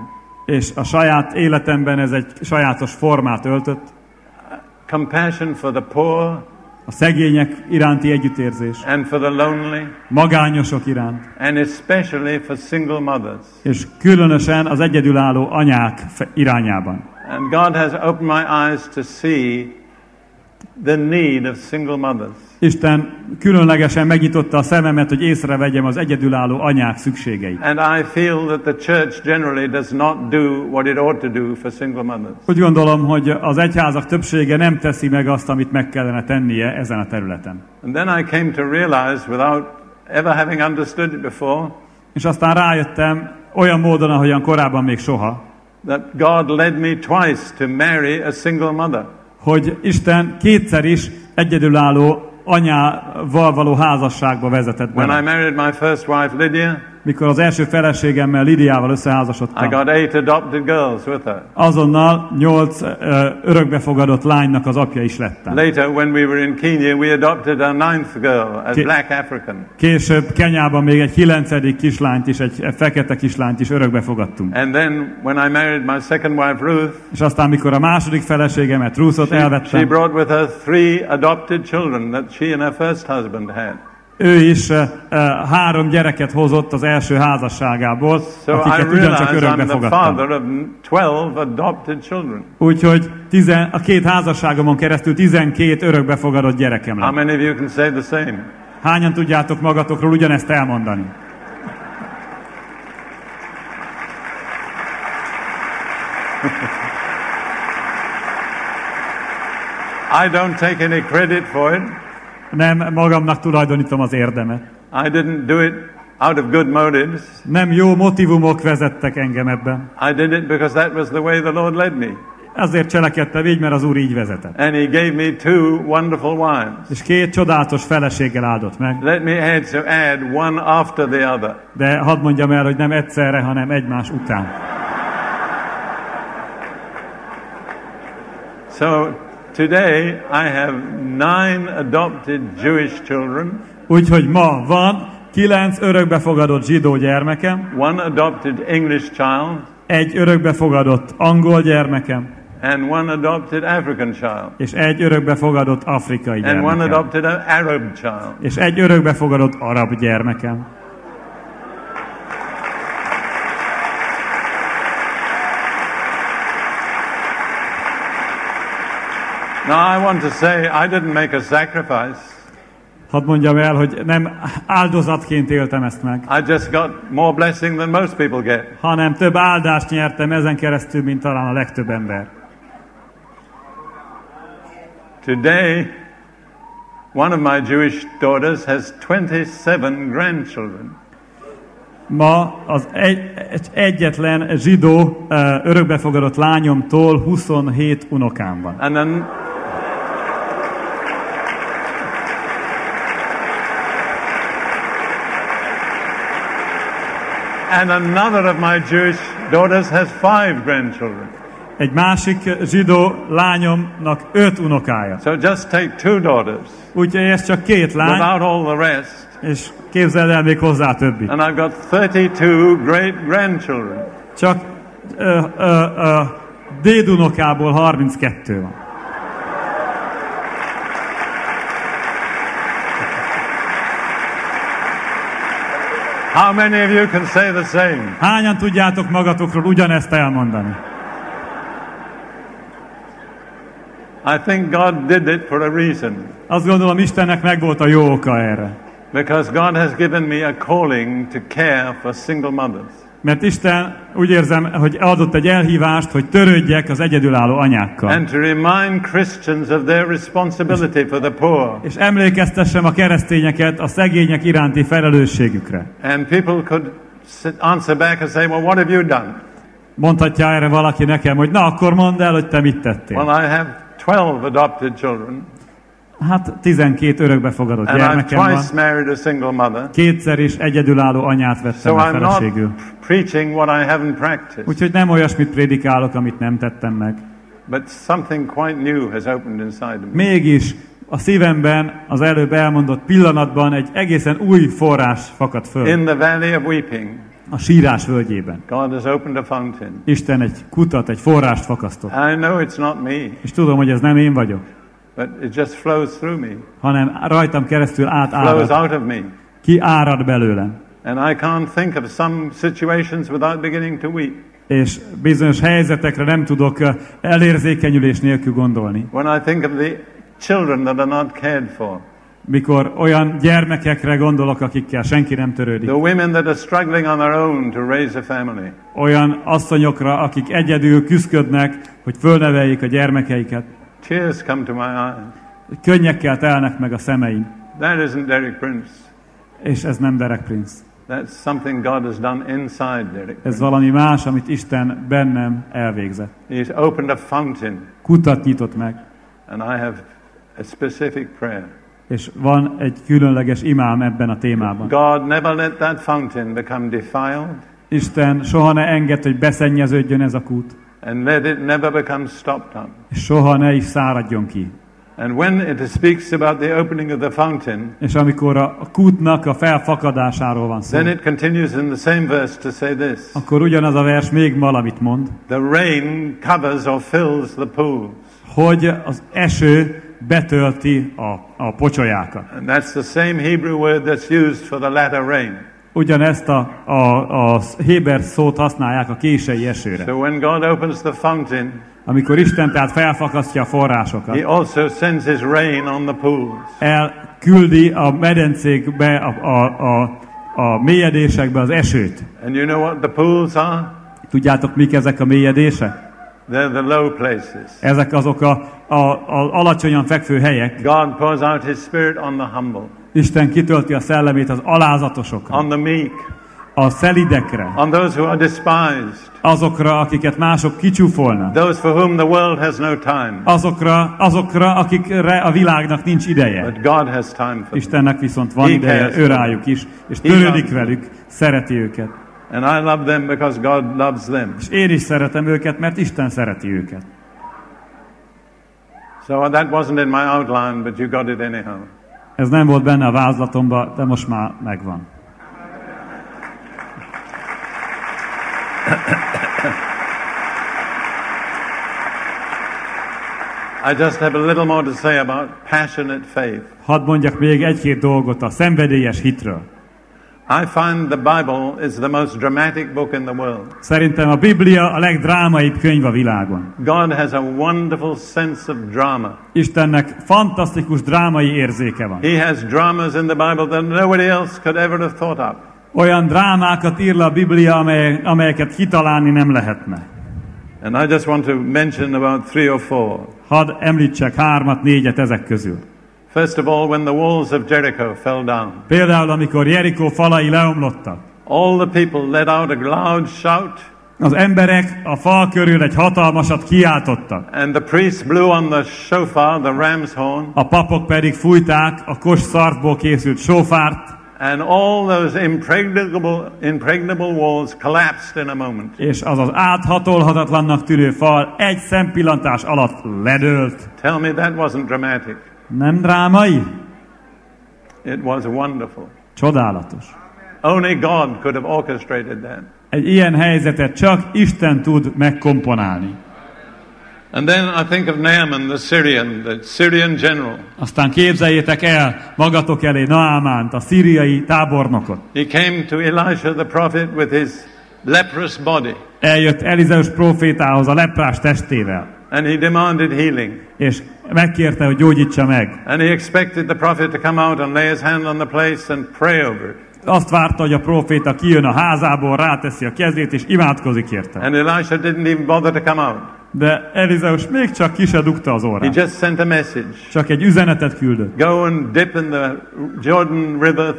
És a saját életemben ez egy sajátos formát öltött.
Compassion for the poor
A szegények iránti együttérzés,
and for the lonely,
magányosok iránt,
and especially for single mothers.
és különösen az egyedülálló anyák irányában.
And God has opened my eyes to see the need of single mothers.
Isten különlegesen megnyitotta a szememet, hogy észrevegyem az egyedülálló anyák szükségeit.
And I feel that the church generally does not do what it ought to do for single mothers.
Úgy gondolom, hogy az egyházak többsége nem teszi meg azt, amit meg kellene tennie ezen a területen.
And then I came to realize, without ever having understood it before,
És aztán rájöttem olyan módon, ahogyan korábban még soha,
that God led me twice to marry a single mother.
hogy Isten kétszer is egyedülálló anyával való házasságba vezetett
When I
bele.
married my first wife, Lydia,
Mikor az első feleségemmel, Lidiával
I
összeházasodtam,
got eight adopted girls with her.
azonnal nyolc ö, örökbefogadott lánynak az apja is lettem.
Later, when we were in Kenya, we adopted a ninth girl, a
Ki-
black African.
Később Kenyában még egy kilencedik kislányt is, egy fekete kislányt is örökbefogadtunk.
And then, when I married my second wife, Ruth,
És aztán, mikor a második feleségemet, Ruthot
she, she
elvettem,
brought with her three adopted children that she and her first husband had.
Ő is uh, három gyereket hozott az első házasságából,
So
akiket ugyancsak örökbe
I'm the
fogadtam.
father of 12 adopted children.
Úgyhogy tizen, a két házasságomon keresztül 12 örökbefogadott gyerekem
How
lett.
many of you can say the same?
Hányan tudjátok magatokról ugyanezt elmondani?
I don't take any credit for it.
Nem magamnak tulajdonítom az érdemet.
I didn't do it out of good motives.
Nem jó motivumok vezettek engem ebben.
I did it because that was the way the Lord led me.
Azért cselekedtem így, mert az Úr így vezetett.
And He gave me two wonderful wives.
És két csodálatos feleséggel áldott meg.
Let me add to add one after the other.
De hadd mondjam el, hogy nem egyszerre, hanem egymás után.
So Today I have nine adopted Jewish children,
Úgyhogy ma van kilenc örökbefogadott zsidó gyermekem,
one adopted English child,
egy örökbefogadott angol gyermekem,
and one adopted African child,
és egy örökbefogadott afrikai
and one
gyermekem,
adopted Arab child.
és egy örökbefogadott arab gyermekem.
Now I want to say I didn't make a sacrifice.
Hadd mondjam el, hogy nem áldozatként éltem ezt meg,
I just got more blessing than most people get.
hanem több áldást nyertem ezen keresztül, mint talán a legtöbb ember.
Today, one of my Jewish daughters has 27 grandchildren.
Ma az egy, egy, egyetlen zsidó ö, örökbefogadott lányomtól 27 unokám van.
And then And another of my Jewish daughters has five grandchildren.
Egy másik zsidó lányomnak öt unokája.
So just take two daughters
Úgyhogy ez csak két lány,
without all the rest.
és képzeld el még hozzá többit.
And I've got 32 great grandchildren.
Csak ö, ö, ö, dédunokából 32 van.
How many of you can say the same?
Hányan tudjátok magatokról ugyanezt elmondani?
I think God did it for a reason.
Azt gondolom, Istennek megvolt a jó oka erre.
Because God has given me a calling to care for single mothers.
Mert Isten úgy érzem, hogy adott egy elhívást, hogy törődjek az egyedülálló anyákkal.
And to remind Christians of their responsibility for the poor.
És emlékeztessem a keresztényeket a szegények iránti felelősségükre.
And people could answer back and say, Well, what have you done?
Mondhatja erre valaki nekem, hogy na, akkor mondd el, hogy te mit tettél.
Well, I have 12 adopted children,
Hát 12 örökbefogadott
and I've
gyermekem van.
twice married a single mother.
Kétszer is egyedülálló anyát vettem
So
a feleségül.
preaching what I haven't practiced.
Úgyhogy nem olyasmit prédikálok, amit nem tettem meg.
But something quite new has opened inside of me.
Mégis a szívemben az előbb elmondott pillanatban egy egészen új forrás fakadt föl.
In the valley of weeping,
A sírás völgyében.
God has opened a fountain.
Isten egy kutat, egy forrást fakasztott.
I know it's not me,
És tudom, hogy ez nem én vagyok,
but it just flows through me,
hanem rajtam keresztül
flows
átárad,
out of me.
ki árad belőlem.
And I can't think of some situations without beginning to weep.
És bizonyos helyzetekre nem tudok elérzékenyülés nélkül gondolni.
When I think of the children that are not cared for,
Mikor olyan gyermekekre gondolok, akikkel senki nem törődik.
the women that are struggling on their own to raise a family,
Olyan asszonyokra, akik egyedül küzdködnek, hogy fölneveljék a gyermekeiket.
Tears come to my eyes.
Könnyekkel telnek meg a szemeim.
That isn't Derek Prince.
És ez nem Derek Prince.
That's something God has done inside Derek.
Ez valami más, amit Isten bennem elvégzett.
He's opened a fountain,
Kutat nyitott meg.
and I have a specific prayer.
És van egy különleges imám ebben a témában.
God never let that fountain become defiled,
Isten soha ne enged, hogy beszennyeződjön ez a kút,
and let it never become stopped up.
és soha ne is száradjon ki.
And when it speaks about the opening of the fountain,
És amikor a a kútnak a felfakadásáról van szó,
then it continues in the same verse to say this
akkor ugyanaz a vers még valamit mond,
The rain covers or fills the pools.
hogy az eső betölti a, a pocsolyákat.
And that's the same Hebrew word that's used for the latter rain.
Ugyanezt a, a, a héber szót használják a kései esőre.
So when God opens the fountain,
Amikor Isten tehát felfakasztja a forrásokat,
He also sends His rain on the pools.
elküldi a medencékbe, a, a, a, a mélyedésekbe az esőt.
And you know what the pools are?
Tudjátok, mik ezek a mélyedések?
They're the low places.
Ezek azok a, a, a alacsonyan fekvő helyek.
God pours out His Spirit on the humble,
Isten kitölti a szellemét az alázatosokra,
on the meek,
a szelidekre,
on those who are despised,
azokra, akiket mások kicsúfolnak,
those for whom the world has no time.
azokra, azokra, akikre a világnak nincs ideje.
But God has time for them.
Istennek viszont van
He
ideje
cares.
őrájuk is, és törődik velük, szereti őket.
And I love them because God loves them.
És én is szeretem őket, mert Isten szereti őket.
So that wasn't in my outline, but you got it anyhow.
Ez nem volt benne a vázlatomba, de most már megvan.
I just have a little more to say about passionate faith.
Hadd mondjak még egy-két dolgot a szenvedélyes hitről.
I find the Bible is the most dramatic book in the world.
Szerintem a Biblia a legdrámaibb könyv a világon.
God has a wonderful sense of drama.
Istennek fantasztikus drámai érzéke van.
He has dramas in the Bible that nobody else could ever have thought up.
Olyan drámákat ír le a Biblia, amely, amelyeket kitalálni nem lehetne.
And I just want to mention about three or four.
Hadd említsek hármat, négyet ezek közül.
First of all, when the walls of Jericho fell down,
Például, amikor Jerikó falai leomlottak.
all the people let out a loud shout,
Az emberek a fal körül egy hatalmasat kiáltottak.
and the priests blew on the shofar, the ram's horn,
A papok pedig fújták a kos szarvból készült sófárt,
and all those impregnable, impregnable walls collapsed in a moment.
és az az áthatolhatatlannak tűnő fal egy szempillantás alatt ledőlt.
Tell me that wasn't dramatic.
Nem drámai?
It was wonderful.
Csodálatos.
Only God could have orchestrated that.
Egy ilyen helyzetet csak Isten tud megkomponálni.
And then I think of Naaman, the Syrian, the Syrian general.
Aztán képzeljétek el magatok elé Naamánt, a szíriai tábornokot.
He came to Elisha the prophet with his leprous body,
Eljött Elizeus profétához a leprás testével,
and he demanded healing.
és megkérte, hogy gyógyítsa meg.
And he expected the prophet to come out and lay his hand on the place and pray over it.
Azt várta, hogy a proféta kijön a házából, ráteszi a kezét, és imádkozik érte.
And Elisha didn't even bother to come out.
De Elizeus még csak ki se dugta az
He
orrát.
just sent a message.
Csak egy üzenetet küldött.
Go and dip in the Jordan River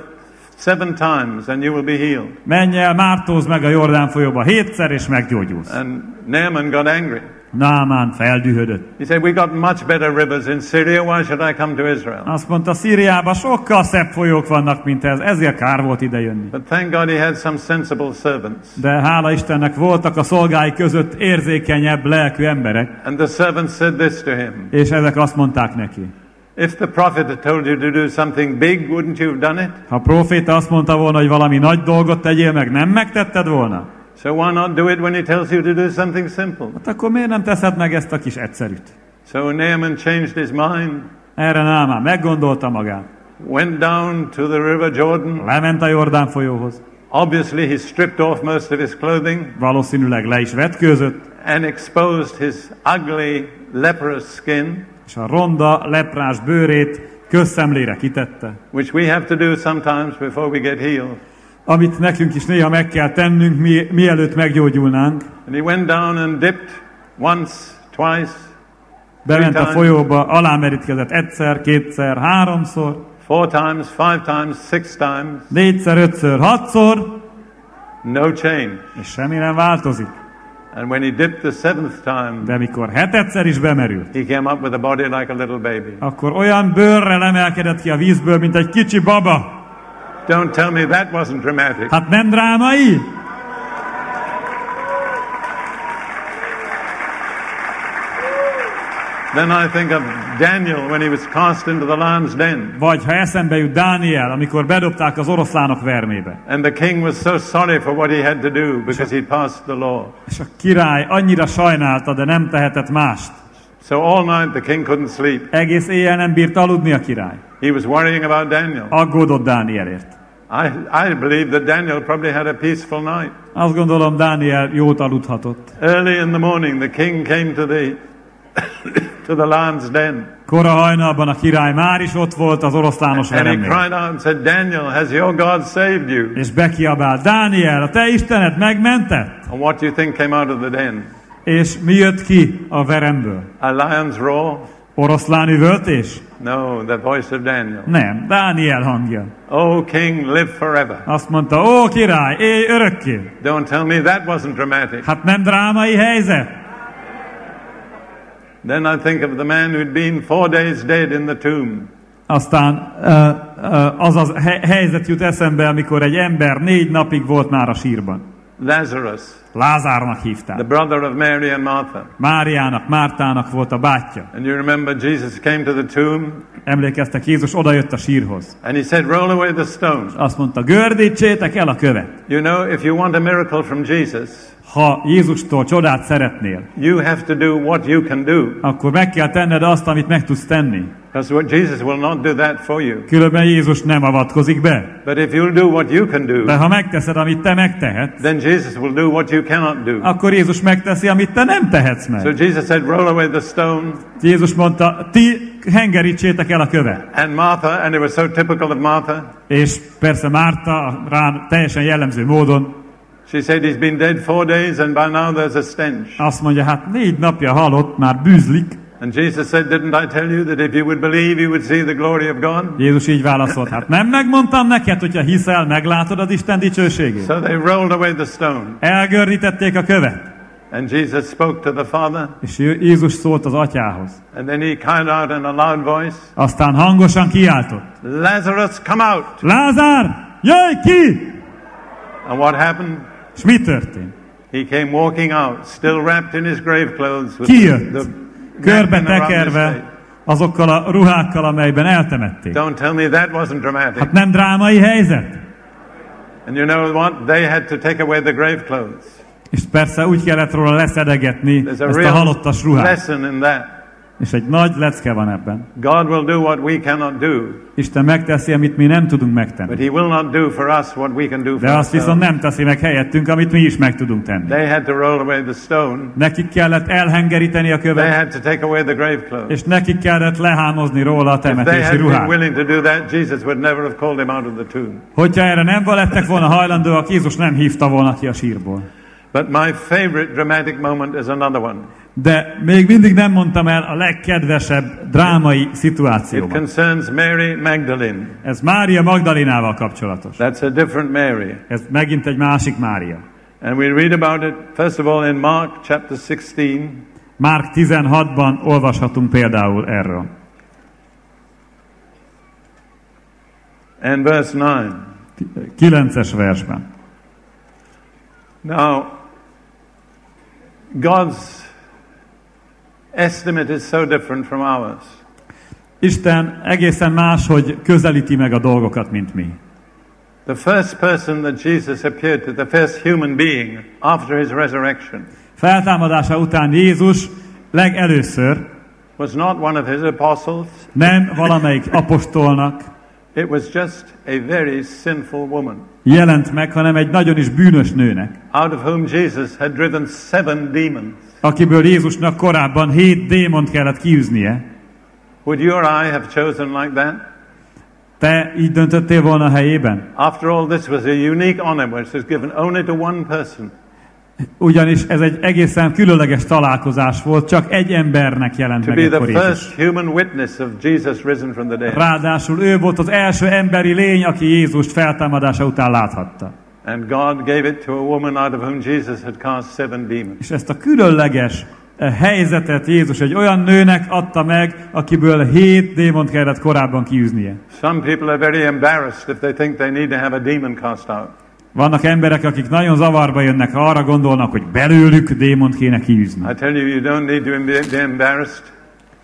seven times and you will be healed.
Menj el, mártózz meg a Jordán folyóba hétszer, és meggyógyulsz.
And Naaman got angry.
Námán feldühödött.
He said, We got much better rivers in Syria. Why should I come to Israel?
Azt mondta, Szíriában sokkal szebb folyók vannak, mint ez, ezért kár volt idejönni.
But thank God he had some sensible servants.
De hála Istennek voltak a szolgái között érzékenyebb lelkű emberek,
And the servants said this to him
és ezek azt mondták neki.
If the prophet had told you to do something big, wouldn't you have done it?
Ha a proféta azt mondta volna, hogy valami nagy dolgot tegyél meg, nem megtetted volna?
So why not do it when he tells you to do something simple?
Hát akkor miért nem teszed meg ezt a kis egyszerűt?
So Naaman changed his mind,
Erre Námán meggondolta magát.
went down to the river Jordan.
Lement a Jordán folyóhoz.
Obviously, he stripped off most of his clothing
Valószínűleg le is vetkőzött,
and exposed his ugly leprous skin,
és a ronda, leprás bőrét közszemlére kitette.
which we have to do sometimes before we get healed.
Amit nekünk is néha meg kell tennünk, mi, mielőtt meggyógyulnánk.
And he went down and dipped once, twice,
Bement a folyóba, alámerítkezett egyszer, kétszer, háromszor,
four times, five times, six times.
négyszer, ötször, hatszor,
No change.
és semmi nem változik.
And when he dipped the seventh time,
De mikor hetedszer is bemerült,
he came up with a body like a little baby.
akkor olyan bőrrel emelkedett ki a vízből, mint egy kicsi baba.
Don't tell me that wasn't dramatic.
Hát nem drámai?
Then I think of Daniel when he was cast into the lion's den.
Vagy ha eszembe jut Dániel, amikor bedobták az oroszlánok vermébe.
And the king was so sorry for what he had to do because he'd passed the law.
És a király annyira sajnálta, de nem tehetett mást.
So all night the king couldn't sleep.
Egész éjjel nem bírt aludni a király.
He was worrying about Daniel.
Aggódott Dánielért.
I, I believe that Daniel probably had a peaceful night.
Azt gondolom, Dániel jót aludhatott.
Early in the morning, the king came to the to the lion's den,
Kora hajnalban a király már is ott volt az oroszlános
and he cried out and said, "Daniel, has your God saved you?"
És bekiabált, Dániel, a te Istened megmentett?
And what do you think came out of the den?
És mi jött ki a veremből?
A lion's roar?
Oroszlán üvöltés?
No, the voice of Daniel.
Nem, Dániel hangja.
Oh, king, live forever.
Azt mondta, ó király, élj örökké.
Don't tell me that wasn't dramatic.
Hát nem drámai helyzet?
Then I think of the man who'd been four days dead in the tomb.
Aztán uh, uh, az az he- helyzet jut eszembe, amikor egy ember négy napig volt már a sírban.
Lazarus,
Lázárnak
the
hívták.
brother of Mary and Martha.
Máriának, Mártának volt a bátyja.
And you remember Jesus came to the tomb
Emlékeztek, Jézus odajött a sírhoz.
and he said, Roll away the stone.
Azt mondta, gördítsétek el a követ.
You know, if you want a miracle from Jesus,
Ha Jézustól csodát szeretnél,
you have to do what you can do.
akkor meg kell tenned azt, amit meg tudsz tenni.
What Jesus will not do that for you.
Különben Jézus nem avatkozik be.
But if you'll do what you can do,
De ha megteszed, amit te megtehetsz,
then Jesus will do what you cannot do.
akkor Jézus megteszi, amit te nem tehetsz
So
meg.
Jesus said, Roll away the stone.
Jézus mondta, ti hengerítsétek el a követ.
And Martha, and it was so typical of Martha,
És persze Márta rá teljesen jellemző módon
she said, He's been dead four days, and by now there's a stench.
azt mondja, hát négy napja halott, már bűzlik.
And Jesus said, Didn't I tell you that if you would believe, you would see the glory of God?
Jézus így válaszolt, hát nem megmondtam neked, hogyha hiszel, meglátod az Isten dicsőségét.
So they rolled away the stone.
Elgördítették a követ.
And Jesus spoke to the Father,
És Jé- Jézus szólt az atyához.
and then he cried out in a loud voice,
Aztán hangosan kiáltott.
Lazarus, come out!
Lázár, jöjj ki!
And what happened?
És mi történt?
He came walking out, still wrapped in his grave clothes, with
Kijött,
the
körbe
around his
tekerve azokkal a ruhákkal, amelyben eltemették.
Don't tell me that wasn't dramatic.
Hát nem drámai helyzet?
And you know what? They had to take away the grave clothes.
És persze úgy kellett róla leszedegetni
There's a
ezt a
real
halottas ruhát.
lesson in that.
És egy nagy lecke van ebben.
God will do what we cannot do,
Isten megteszi, amit mi nem tudunk
but
megtenni.
He will not do for us what we can do for
De azt viszont nem teszi meg helyettünk, amit mi is meg tudunk tenni.
They had to roll away the stone.
Nekik kellett elhengeríteni a
They
követ,
had to take away the grave clothes.
és nekik kellett lehámozni róla a
they
temetési ruhát.
willing to do that, Jesus would never have called him out of the tomb.
Hogyha erre nem lettek volna hajlandóak, Jézus nem hívta volna ki a sírból.
But my favorite dramatic moment is another one.
De még mindig nem mondtam el a legkedvesebb drámai
It
szituációmat.
concerns Mary Magdalene.
Ez Mária Magdalinával kapcsolatos.
That's a different Mary.
Ez megint egy másik Mária.
And we read about it, first of all, in Mark chapter 16,
Márk 16-ban olvashatunk például erről.
and verse 9.
9-es versben.
Now, God's estimate is so different from ours.
Isten egészen más, hogy közelíti meg a dolgokat, mint mi.
The first person that Jesus appeared to, the first human being after his resurrection,
Feltámadása után Jézus legelőször
was not one of his apostles.
nem valamelyik apostolnak
It was just a very sinful woman,
jelent meg, hanem egy nagyon is bűnös nőnek,
out of whom Jesus had driven seven demons.
akiből Jézusnak korábban hét démont kellett kiűznie.
Would you or I have chosen like that?
Te így döntöttél volna a helyében?
After all, this was a unique honor which was given only to one person.
Ugyanis ez egy egészen különleges találkozás volt, csak egy embernek jelent
To
meg
be the
ekkor Jézus.
first human witness of Jesus risen from the dead.
Ráadásul ő volt az első emberi lény, aki Jézust feltámadása után láthatta.
And God gave it to a woman out of whom Jesus had cast seven demons.
És ezt a különleges eh, helyzetet Jézus egy olyan nőnek adta meg, akiből hét démont kellett korábban kiűznie.
Some people are very embarrassed if they think they need to have a demon cast out.
Vannak emberek, akik nagyon zavarba jönnek, ha arra gondolnak, hogy belőlük démont kéne kiűzni.
I tell you, you don't need to be embarrassed,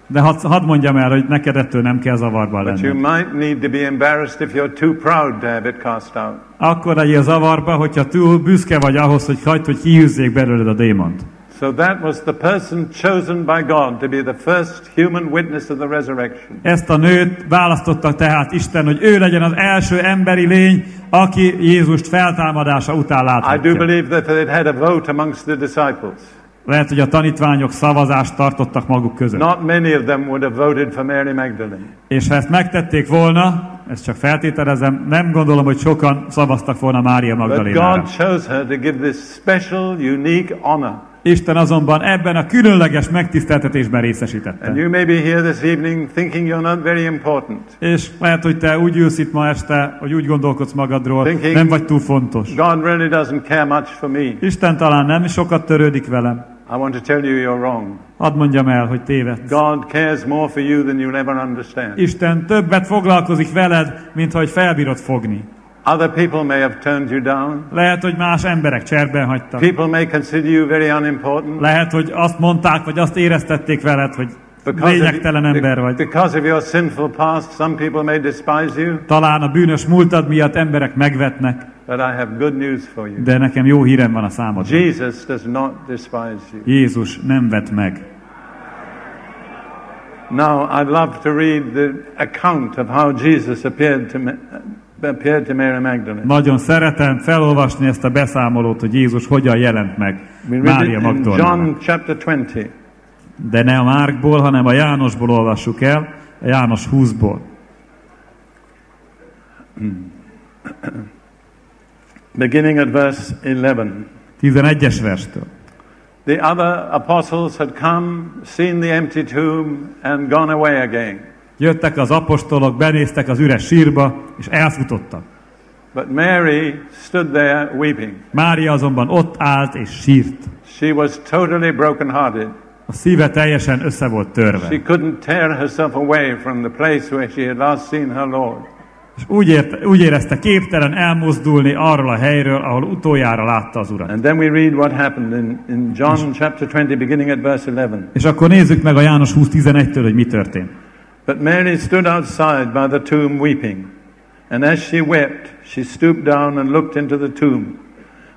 De hadd, hadd mondjam el, hogy neked ettől nem kell zavarba
but you
lenni.
might need to be embarrassed if you're too proud to have it cast out.
Akkor legyél zavarba, hogyha túl büszke vagy ahhoz, hogy hagyd, hogy kiűzzék belőled a démont.
So that was the person chosen by God to be the first human witness of the resurrection.
Ezt a nőt választotta tehát Isten, hogy ő legyen az első emberi lény, aki Jézust feltámadása után
I do
láthatja.
believe that they had a vote amongst the disciples.
Lehet, hogy a tanítványok szavazást tartottak maguk között.
Not many of them would have voted for Mary Magdalene.
És ha ezt megtették volna, ezt csak feltételezem, nem gondolom, hogy sokan szavaztak volna Mária
But
Magdalénára.
God chose her to give this special, unique honor.
Isten azonban ebben a különleges megtiszteltetésben
And
részesítette.
you may be here this evening thinking you're not very important.
És lehet, hogy te úgy ülsz itt ma este, hogy úgy gondolkodsz magadról,
Thinking-
nem vagy túl fontos.
God really doesn't care much for me.
Isten talán nem sokat törődik velem.
I want to tell you you're wrong.
Hadd mondjam el, hogy tévedsz.
God cares more for you than you'll ever understand.
Isten többet foglalkozik veled, mint hogy felbírod fogni.
Other people may have turned you down.
Lehet, hogy más emberek cserben hagytak.
People may consider you very unimportant.
Lehet, hogy azt mondták, vagy azt éreztették veled, hogy lényegtelen ember vagy.
because of your sinful past, some people may despise you.
Talán a bűnös múltad miatt emberek megvetnek,
But I have good news for you.
de nekem jó hírem van a számodra.
Jesus does not despise you.
Jézus nem vet meg.
Now, I'd love to read the account of how Jesus appeared to, Ma-
Nagyon szeretem felolvasni ezt a beszámolót, hogy Jézus hogyan jelent meg Mária Magdolnának.
John chapter 20.
De ne a Márkból, hanem a Jánosból olvassuk el, a János 20-ból.
beginning at verse 11.
11-es verstől.
The other apostles had come, seen the empty tomb, and gone away again.
Jöttek az apostolok, benéztek az üres sírba, és elfutottak.
But Mary stood there weeping.
Mária azonban ott állt és sírt.
She was totally brokenhearted.
A szíve teljesen össze volt
She
törve.
couldn't tear herself away from the place where she had last seen her Lord.
És úgy, ért, úgy érezte képtelen elmozdulni arról a helyről, ahol utoljára látta az Urat.
And then we read what happened in, in John chapter 20, beginning at verse 11.
És akkor nézzük meg a János 20.11-től, hogy mi történt.
But Mary stood outside by the tomb weeping. And as she wept, she stooped down and looked into the tomb.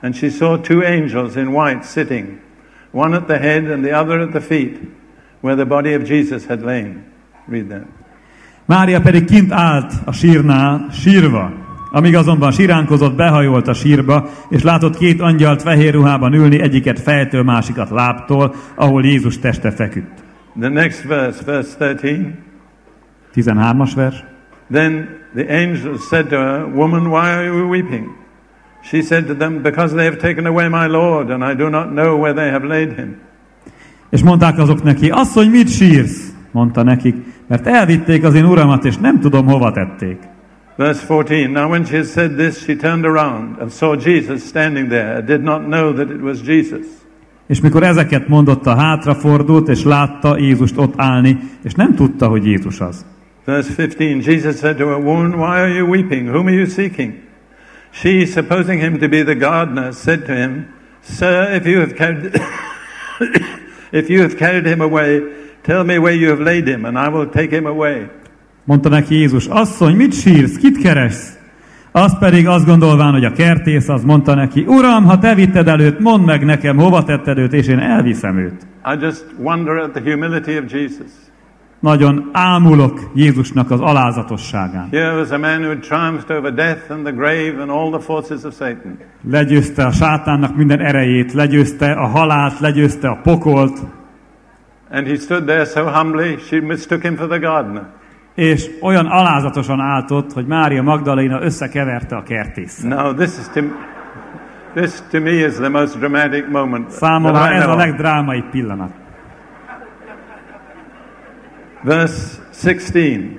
And she saw two angels in white sitting, one at the head and the other at the feet, where the body of Jesus had lain. Read that.
Mária pedig kint állt a sírnál, sírva. Amíg azonban siránkozott, behajolt a sírba, és látott két angyalt fehér ruhában ülni, egyiket fejtől, másikat lábtól, ahol Jézus teste feküdt.
The next verse, verse 13.
13-as vers.
Then the angels said to her, Woman, why are you weeping? She said to them, Because they have taken away my Lord, and I do not know where they have laid him.
És mondták azok neki, asszony, mit sírsz? Mondta nekik, mert elvitték az én uramat, és nem tudom, hova tették.
Verse 14 Now, when she had said this, she turned around and saw Jesus standing there, and did not know that it was Jesus.
És mikor ezeket mondotta, hátrafordult, és látta Jézust ott állni, és nem tudta, hogy Jézus az.
Verse 15 Jesus said to her, Woman, why are you weeping? Whom are you seeking? She, supposing him to be the gardener, said to him, Sir, if you have carried, if you have carried him away, tell me where you have laid him, and I will take him away.
Mondta neki Jézus, asszony, mit sírsz, kit keressz? Az pedig azt gondolván, hogy a kertész, az mondta neki, Uram, ha te vitted előtt, mondd meg nekem, hova tetted őt, és én elviszem őt.
I just wonder at the humility of Jesus.
Nagyon ámulok Jézusnak az alázatosságán.
Here was a man who triumphed over death and the grave and all the forces of Satan.
Legyőzte a sátánnak minden erejét, legyőzte a halált, legyőzte a pokolt,
And he stood there so humbly, she mistook him for the gardener.
és olyan alázatosan állt ott, hogy Mária Magdalena összekeverte a kertész.
Now, this is to, this to me is the most dramatic moment.
Számomra ez a legdrámai pillanat.
Verse 16.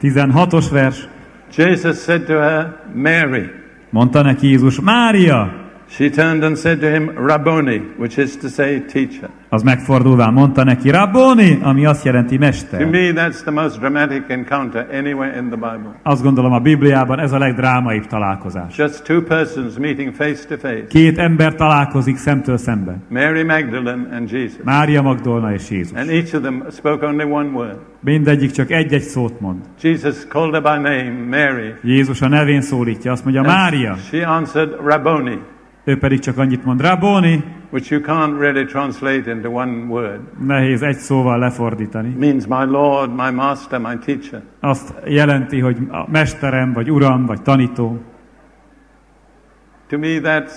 16-os vers.
Jesus said to her, Mary.
Mondta neki Jézus, Mária!
She turned and said to him, Rabboni, which is to say, teacher.
Az megfordulván mondta neki, Rabboni, ami azt jelenti
To
mester.
me, that's the most dramatic encounter anywhere in the Bible.
Azt gondolom a Bibliában ez a legdrámaibb találkozás.
Just two persons meeting face to face
Két ember találkozik szemtől szembe.
Mary Magdalene and Jesus.
Mária Magdolna és Jézus.
And each of them spoke only one word.
Mindegyik csak egy-egy szót mond.
Jesus called her by name, Mary.
Jézus a nevén szólítja, azt mondja, Mária.
She answered, Rabboni,
Ő pedig csak annyit mond, Rabboni,
which you can't really translate into one word.
nehéz egy szóval lefordítani.
means my Lord, my Master, my teacher.
Azt jelenti, hogy a mesterem, vagy uram, vagy tanító.
To me, that's,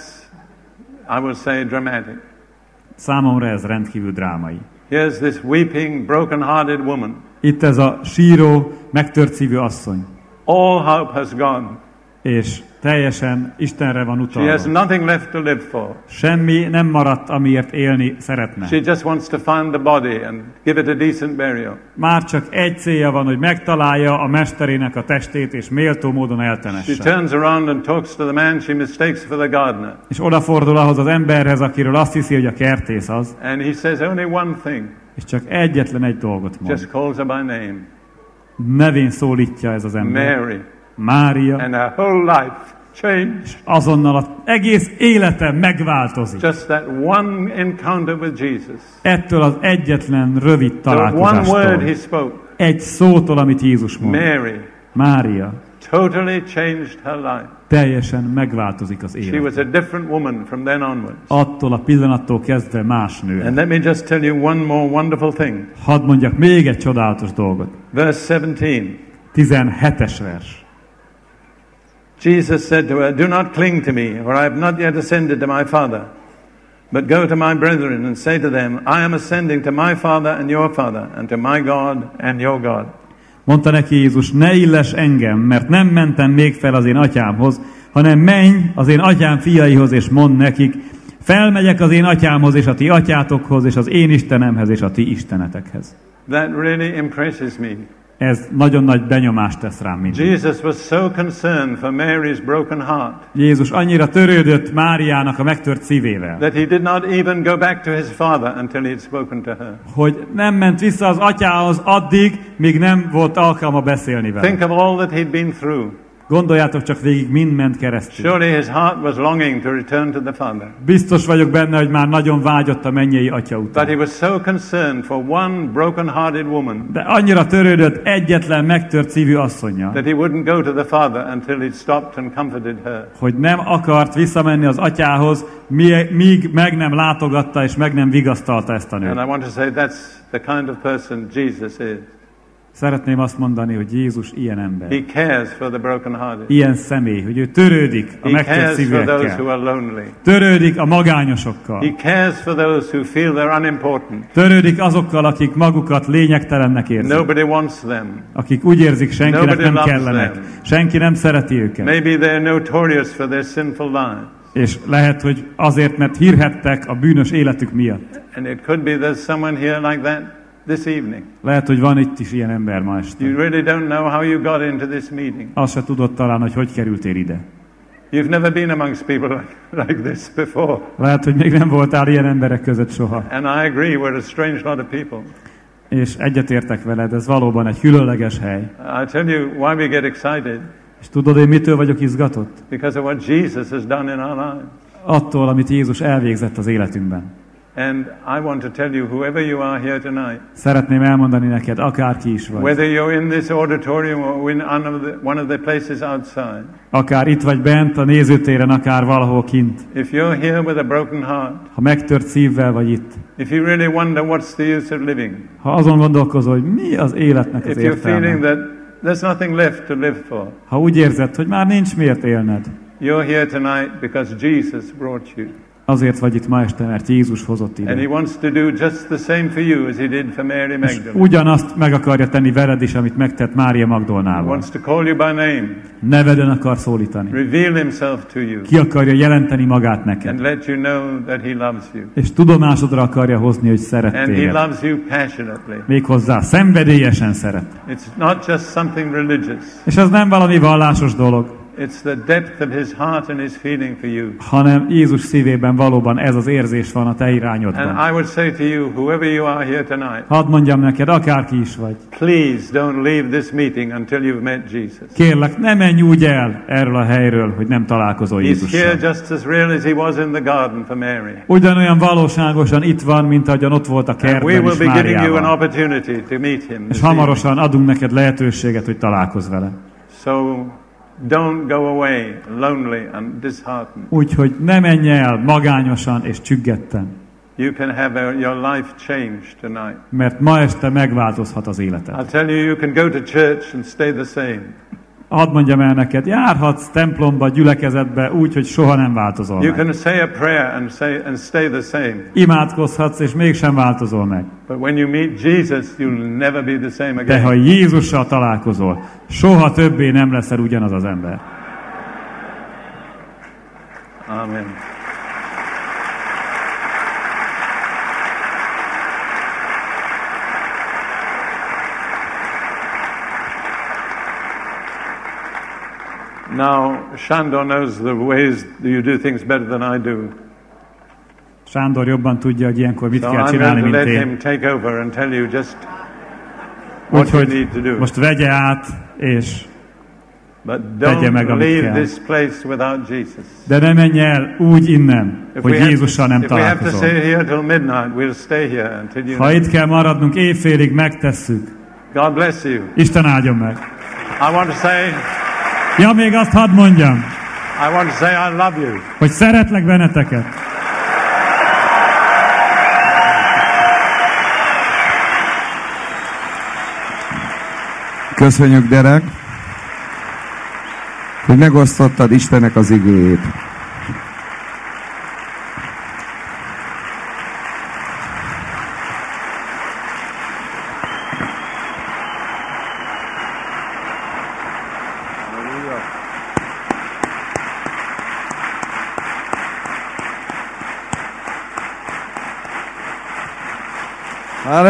I would say, dramatic.
Számomra ez rendkívül drámai.
Here's this weeping, broken-hearted woman.
Itt ez a síró, megtört szívű asszony,
All hope has gone.
És teljesen Istenre van
She has
utalva.
nothing left to live for.
Semmi nem maradt, amiért élni szeretne.
She just wants to find the body and give it a decent burial.
Már csak egy célja van, hogy megtalálja a mesterének a testét, és méltó módon
She
eltemesse.
turns around and talks to the man she mistakes for the gardener.
És odafordul ahhoz az emberhez, akiről azt hiszi, hogy a kertész az,
And he says only one thing.
és csak egyetlen egy dolgot mond.
Just calls her by name.
Nevén szólítja ez az ember.
Mary.
Mária,
And her whole life change.
Azonnal az egész élete megváltozik.
Just that one encounter with Jesus.
Ettől az egyetlen rövid
The one word
találkozástól.
he spoke,
Egy szótól, amit Jézus mond.
Mary,
Mária
totally changed her life.
teljesen megváltozik az
She
élet.
was a different woman from then onwards.
Attól a pillanattól kezdve más nő.
And let me just tell you one more wonderful thing.
Hadd mondjak még egy csodálatos dolgot.
Verse 17.
17-es vers.
Jesus said to her, Do not cling to me, for I have not yet ascended to my Father. But go to my brethren and say to them, I am ascending to my Father and your Father, and to my God and your God.
Mondta neki Jézus, ne illes engem, mert nem mentem még fel az én atyámhoz, hanem menj az én atyám fiaihoz, és mondd nekik, felmegyek az én atyámhoz, és a ti atyátokhoz, és az én Istenemhez, és a ti istenetekhez.
That really impresses me.
Ez nagyon nagy benyomást tesz rám mindig.
Jesus was so concerned for Mary's broken heart
Jézus annyira törődött Máriának a megtört szívével,
that he did not even go back to his Father until he had spoken to her.
hogy nem ment vissza az atyához addig, míg nem volt alkalma beszélni vele.
Think of all that he'd been through.
Gondoljátok csak végig, mind ment keresztül.
Surely his heart was longing to return to the Father.
Biztos vagyok benne, hogy már nagyon vágyott a mennyei atya
But
után.
he was so concerned for one broken hearted woman
De annyira törődött egyetlen megtört szívű asszonya,
that he wouldn't go to the Father until he'd stopped and comforted her.
hogy nem akart visszamenni az atyához, míg meg nem látogatta és meg nem vigasztalta ezt a
And I
nőt.
want to say that's the kind of person Jesus is.
Szeretném azt mondani, hogy Jézus ilyen ember.
He cares for the brokenhearted.
Ilyen személy, hogy ő törődik a megtört szívűekkel. Törődik a magányosokkal.
He cares for those who feel they're unimportant.
Törődik azokkal, akik magukat lényegtelennek érzik.
Nobody wants them.
Akik úgy érzik, senkinek
Nobody
nem kellenek.
them.
Senki nem szereti őket.
Maybe they're notorious for their sinful lives.
És lehet, hogy azért, mert hírhettek a bűnös életük miatt.
And it could be there's someone here like that this evening.
Lehet, hogy van itt is ilyen ember ma este.
You really don't know how you got into this meeting.
Azt se tudod talán, hogy hogy kerültél ide.
You've never been amongst people like, like this before.
Lehet, hogy még nem voltál ilyen emberek között soha.
And I agree, we're a strange lot of people.
És egyetértek veled, ez valóban egy különleges hely.
I tell you why we get excited
És tudod, én mitől vagyok izgatott?
because of what Jesus has done in our lives.
Attól, amit Jézus elvégzett az életünkben.
And I want to tell you, whoever you are here tonight,
Szeretném elmondani neked, akárki is vagy,
whether you're in this auditorium or in one of the, one of the places outside,
akár itt vagy bent a nézőtéren, akár valahol kint,
if you're here with a broken heart,
ha megtört szívvel vagy itt,
if you really wonder what's the use of living,
ha azon gondolkozol, hogy mi az életnek az
if you're feeling
értelme,
that there's nothing left to live for,
ha úgy érzed, hogy már nincs miért élned,
you're here tonight because Jesus brought you.
Azért vagy itt ma este, mert Jézus hozott
And he
ide.
wants to do just the same for you as he did for Mary Magdalene.
ugyanazt meg akarja tenni veled is, amit megtett Mária Magdolnával.
wants to call you by name,
Neveden akar szólítani.
reveal himself to you,
Ki akarja jelenteni magát neked.
and let you know that he loves you.
És tudomásodra akarja hozni, hogy szeret
And he loves you passionately.
Méghozzá szenvedélyesen szeret.
It's not just something religious.
És ez nem valami vallásos dolog,
It's the depth of his heart and his feeling for you.
hanem Jézus szívében valóban ez az érzés van a te
And
irányodban.
I would say to you, whoever you are here tonight,
Hadd mondjam neked, akárki is vagy,
please don't leave this meeting until you've met Jesus.
kérlek, ne menj úgy el erről a helyről, hogy nem találkozol
He's here
Jézussal.
just as real as he was in the garden for Mary.
Ugyanolyan valóságosan itt van, mint ahogyan ott volt a
And we
kertben
will
is Máriával. És hamarosan adunk neked lehetőséget, hogy találkozz vele.
So don't go away lonely and disheartened.
Úgyhogy ne menj el magányosan és csüggetten,
You can have a, your life changed tonight.
mert ma este megváltozhat az életed.
I'll tell you, you can go to church and stay the same.
Hadd mondjam el neked, járhatsz templomba, gyülekezetbe úgy, hogy soha nem változol
You
meg.
can say a prayer and say and stay the same.
Imádkozhatsz, és mégsem változol meg.
But when you meet Jesus, you'll never be the same
De ha
again.
Jézussal találkozol, soha többé nem leszel ugyanaz az ember.
Amen. Now, Shandor knows the ways you do things better than I do.
Sándor jobban tudja, hogy ilyenkor mit
So
kell csinálni, mint
let
én.
him take over and tell you just what you need to
Úgyhogy
do.
most vegye át, és
But
Tegye meg,
don't
amit
leave
kell.
this place without Jesus.
De ne menj el úgy innen,
If
hogy Jézussal nem találkozol.
midnight, we'll
Ha itt kell maradnunk, éjfélig megtesszük.
God bless you.
Isten áldjon meg.
I want to say,
Ja, még azt hadd mondjam,
I want to say I love you.
hogy szeretlek benneteket.
Köszönjük, Derek, hogy megosztottad Istennek az igéjét.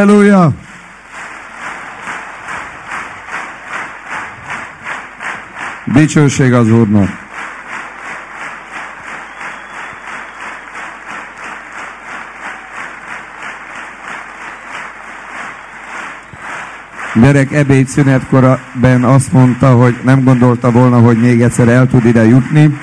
Halleluja! Dicsőség az Úrnak! Derek ebédszünetkorban azt mondta, hogy nem gondolta volna, hogy még egyszer el tud ide jutni,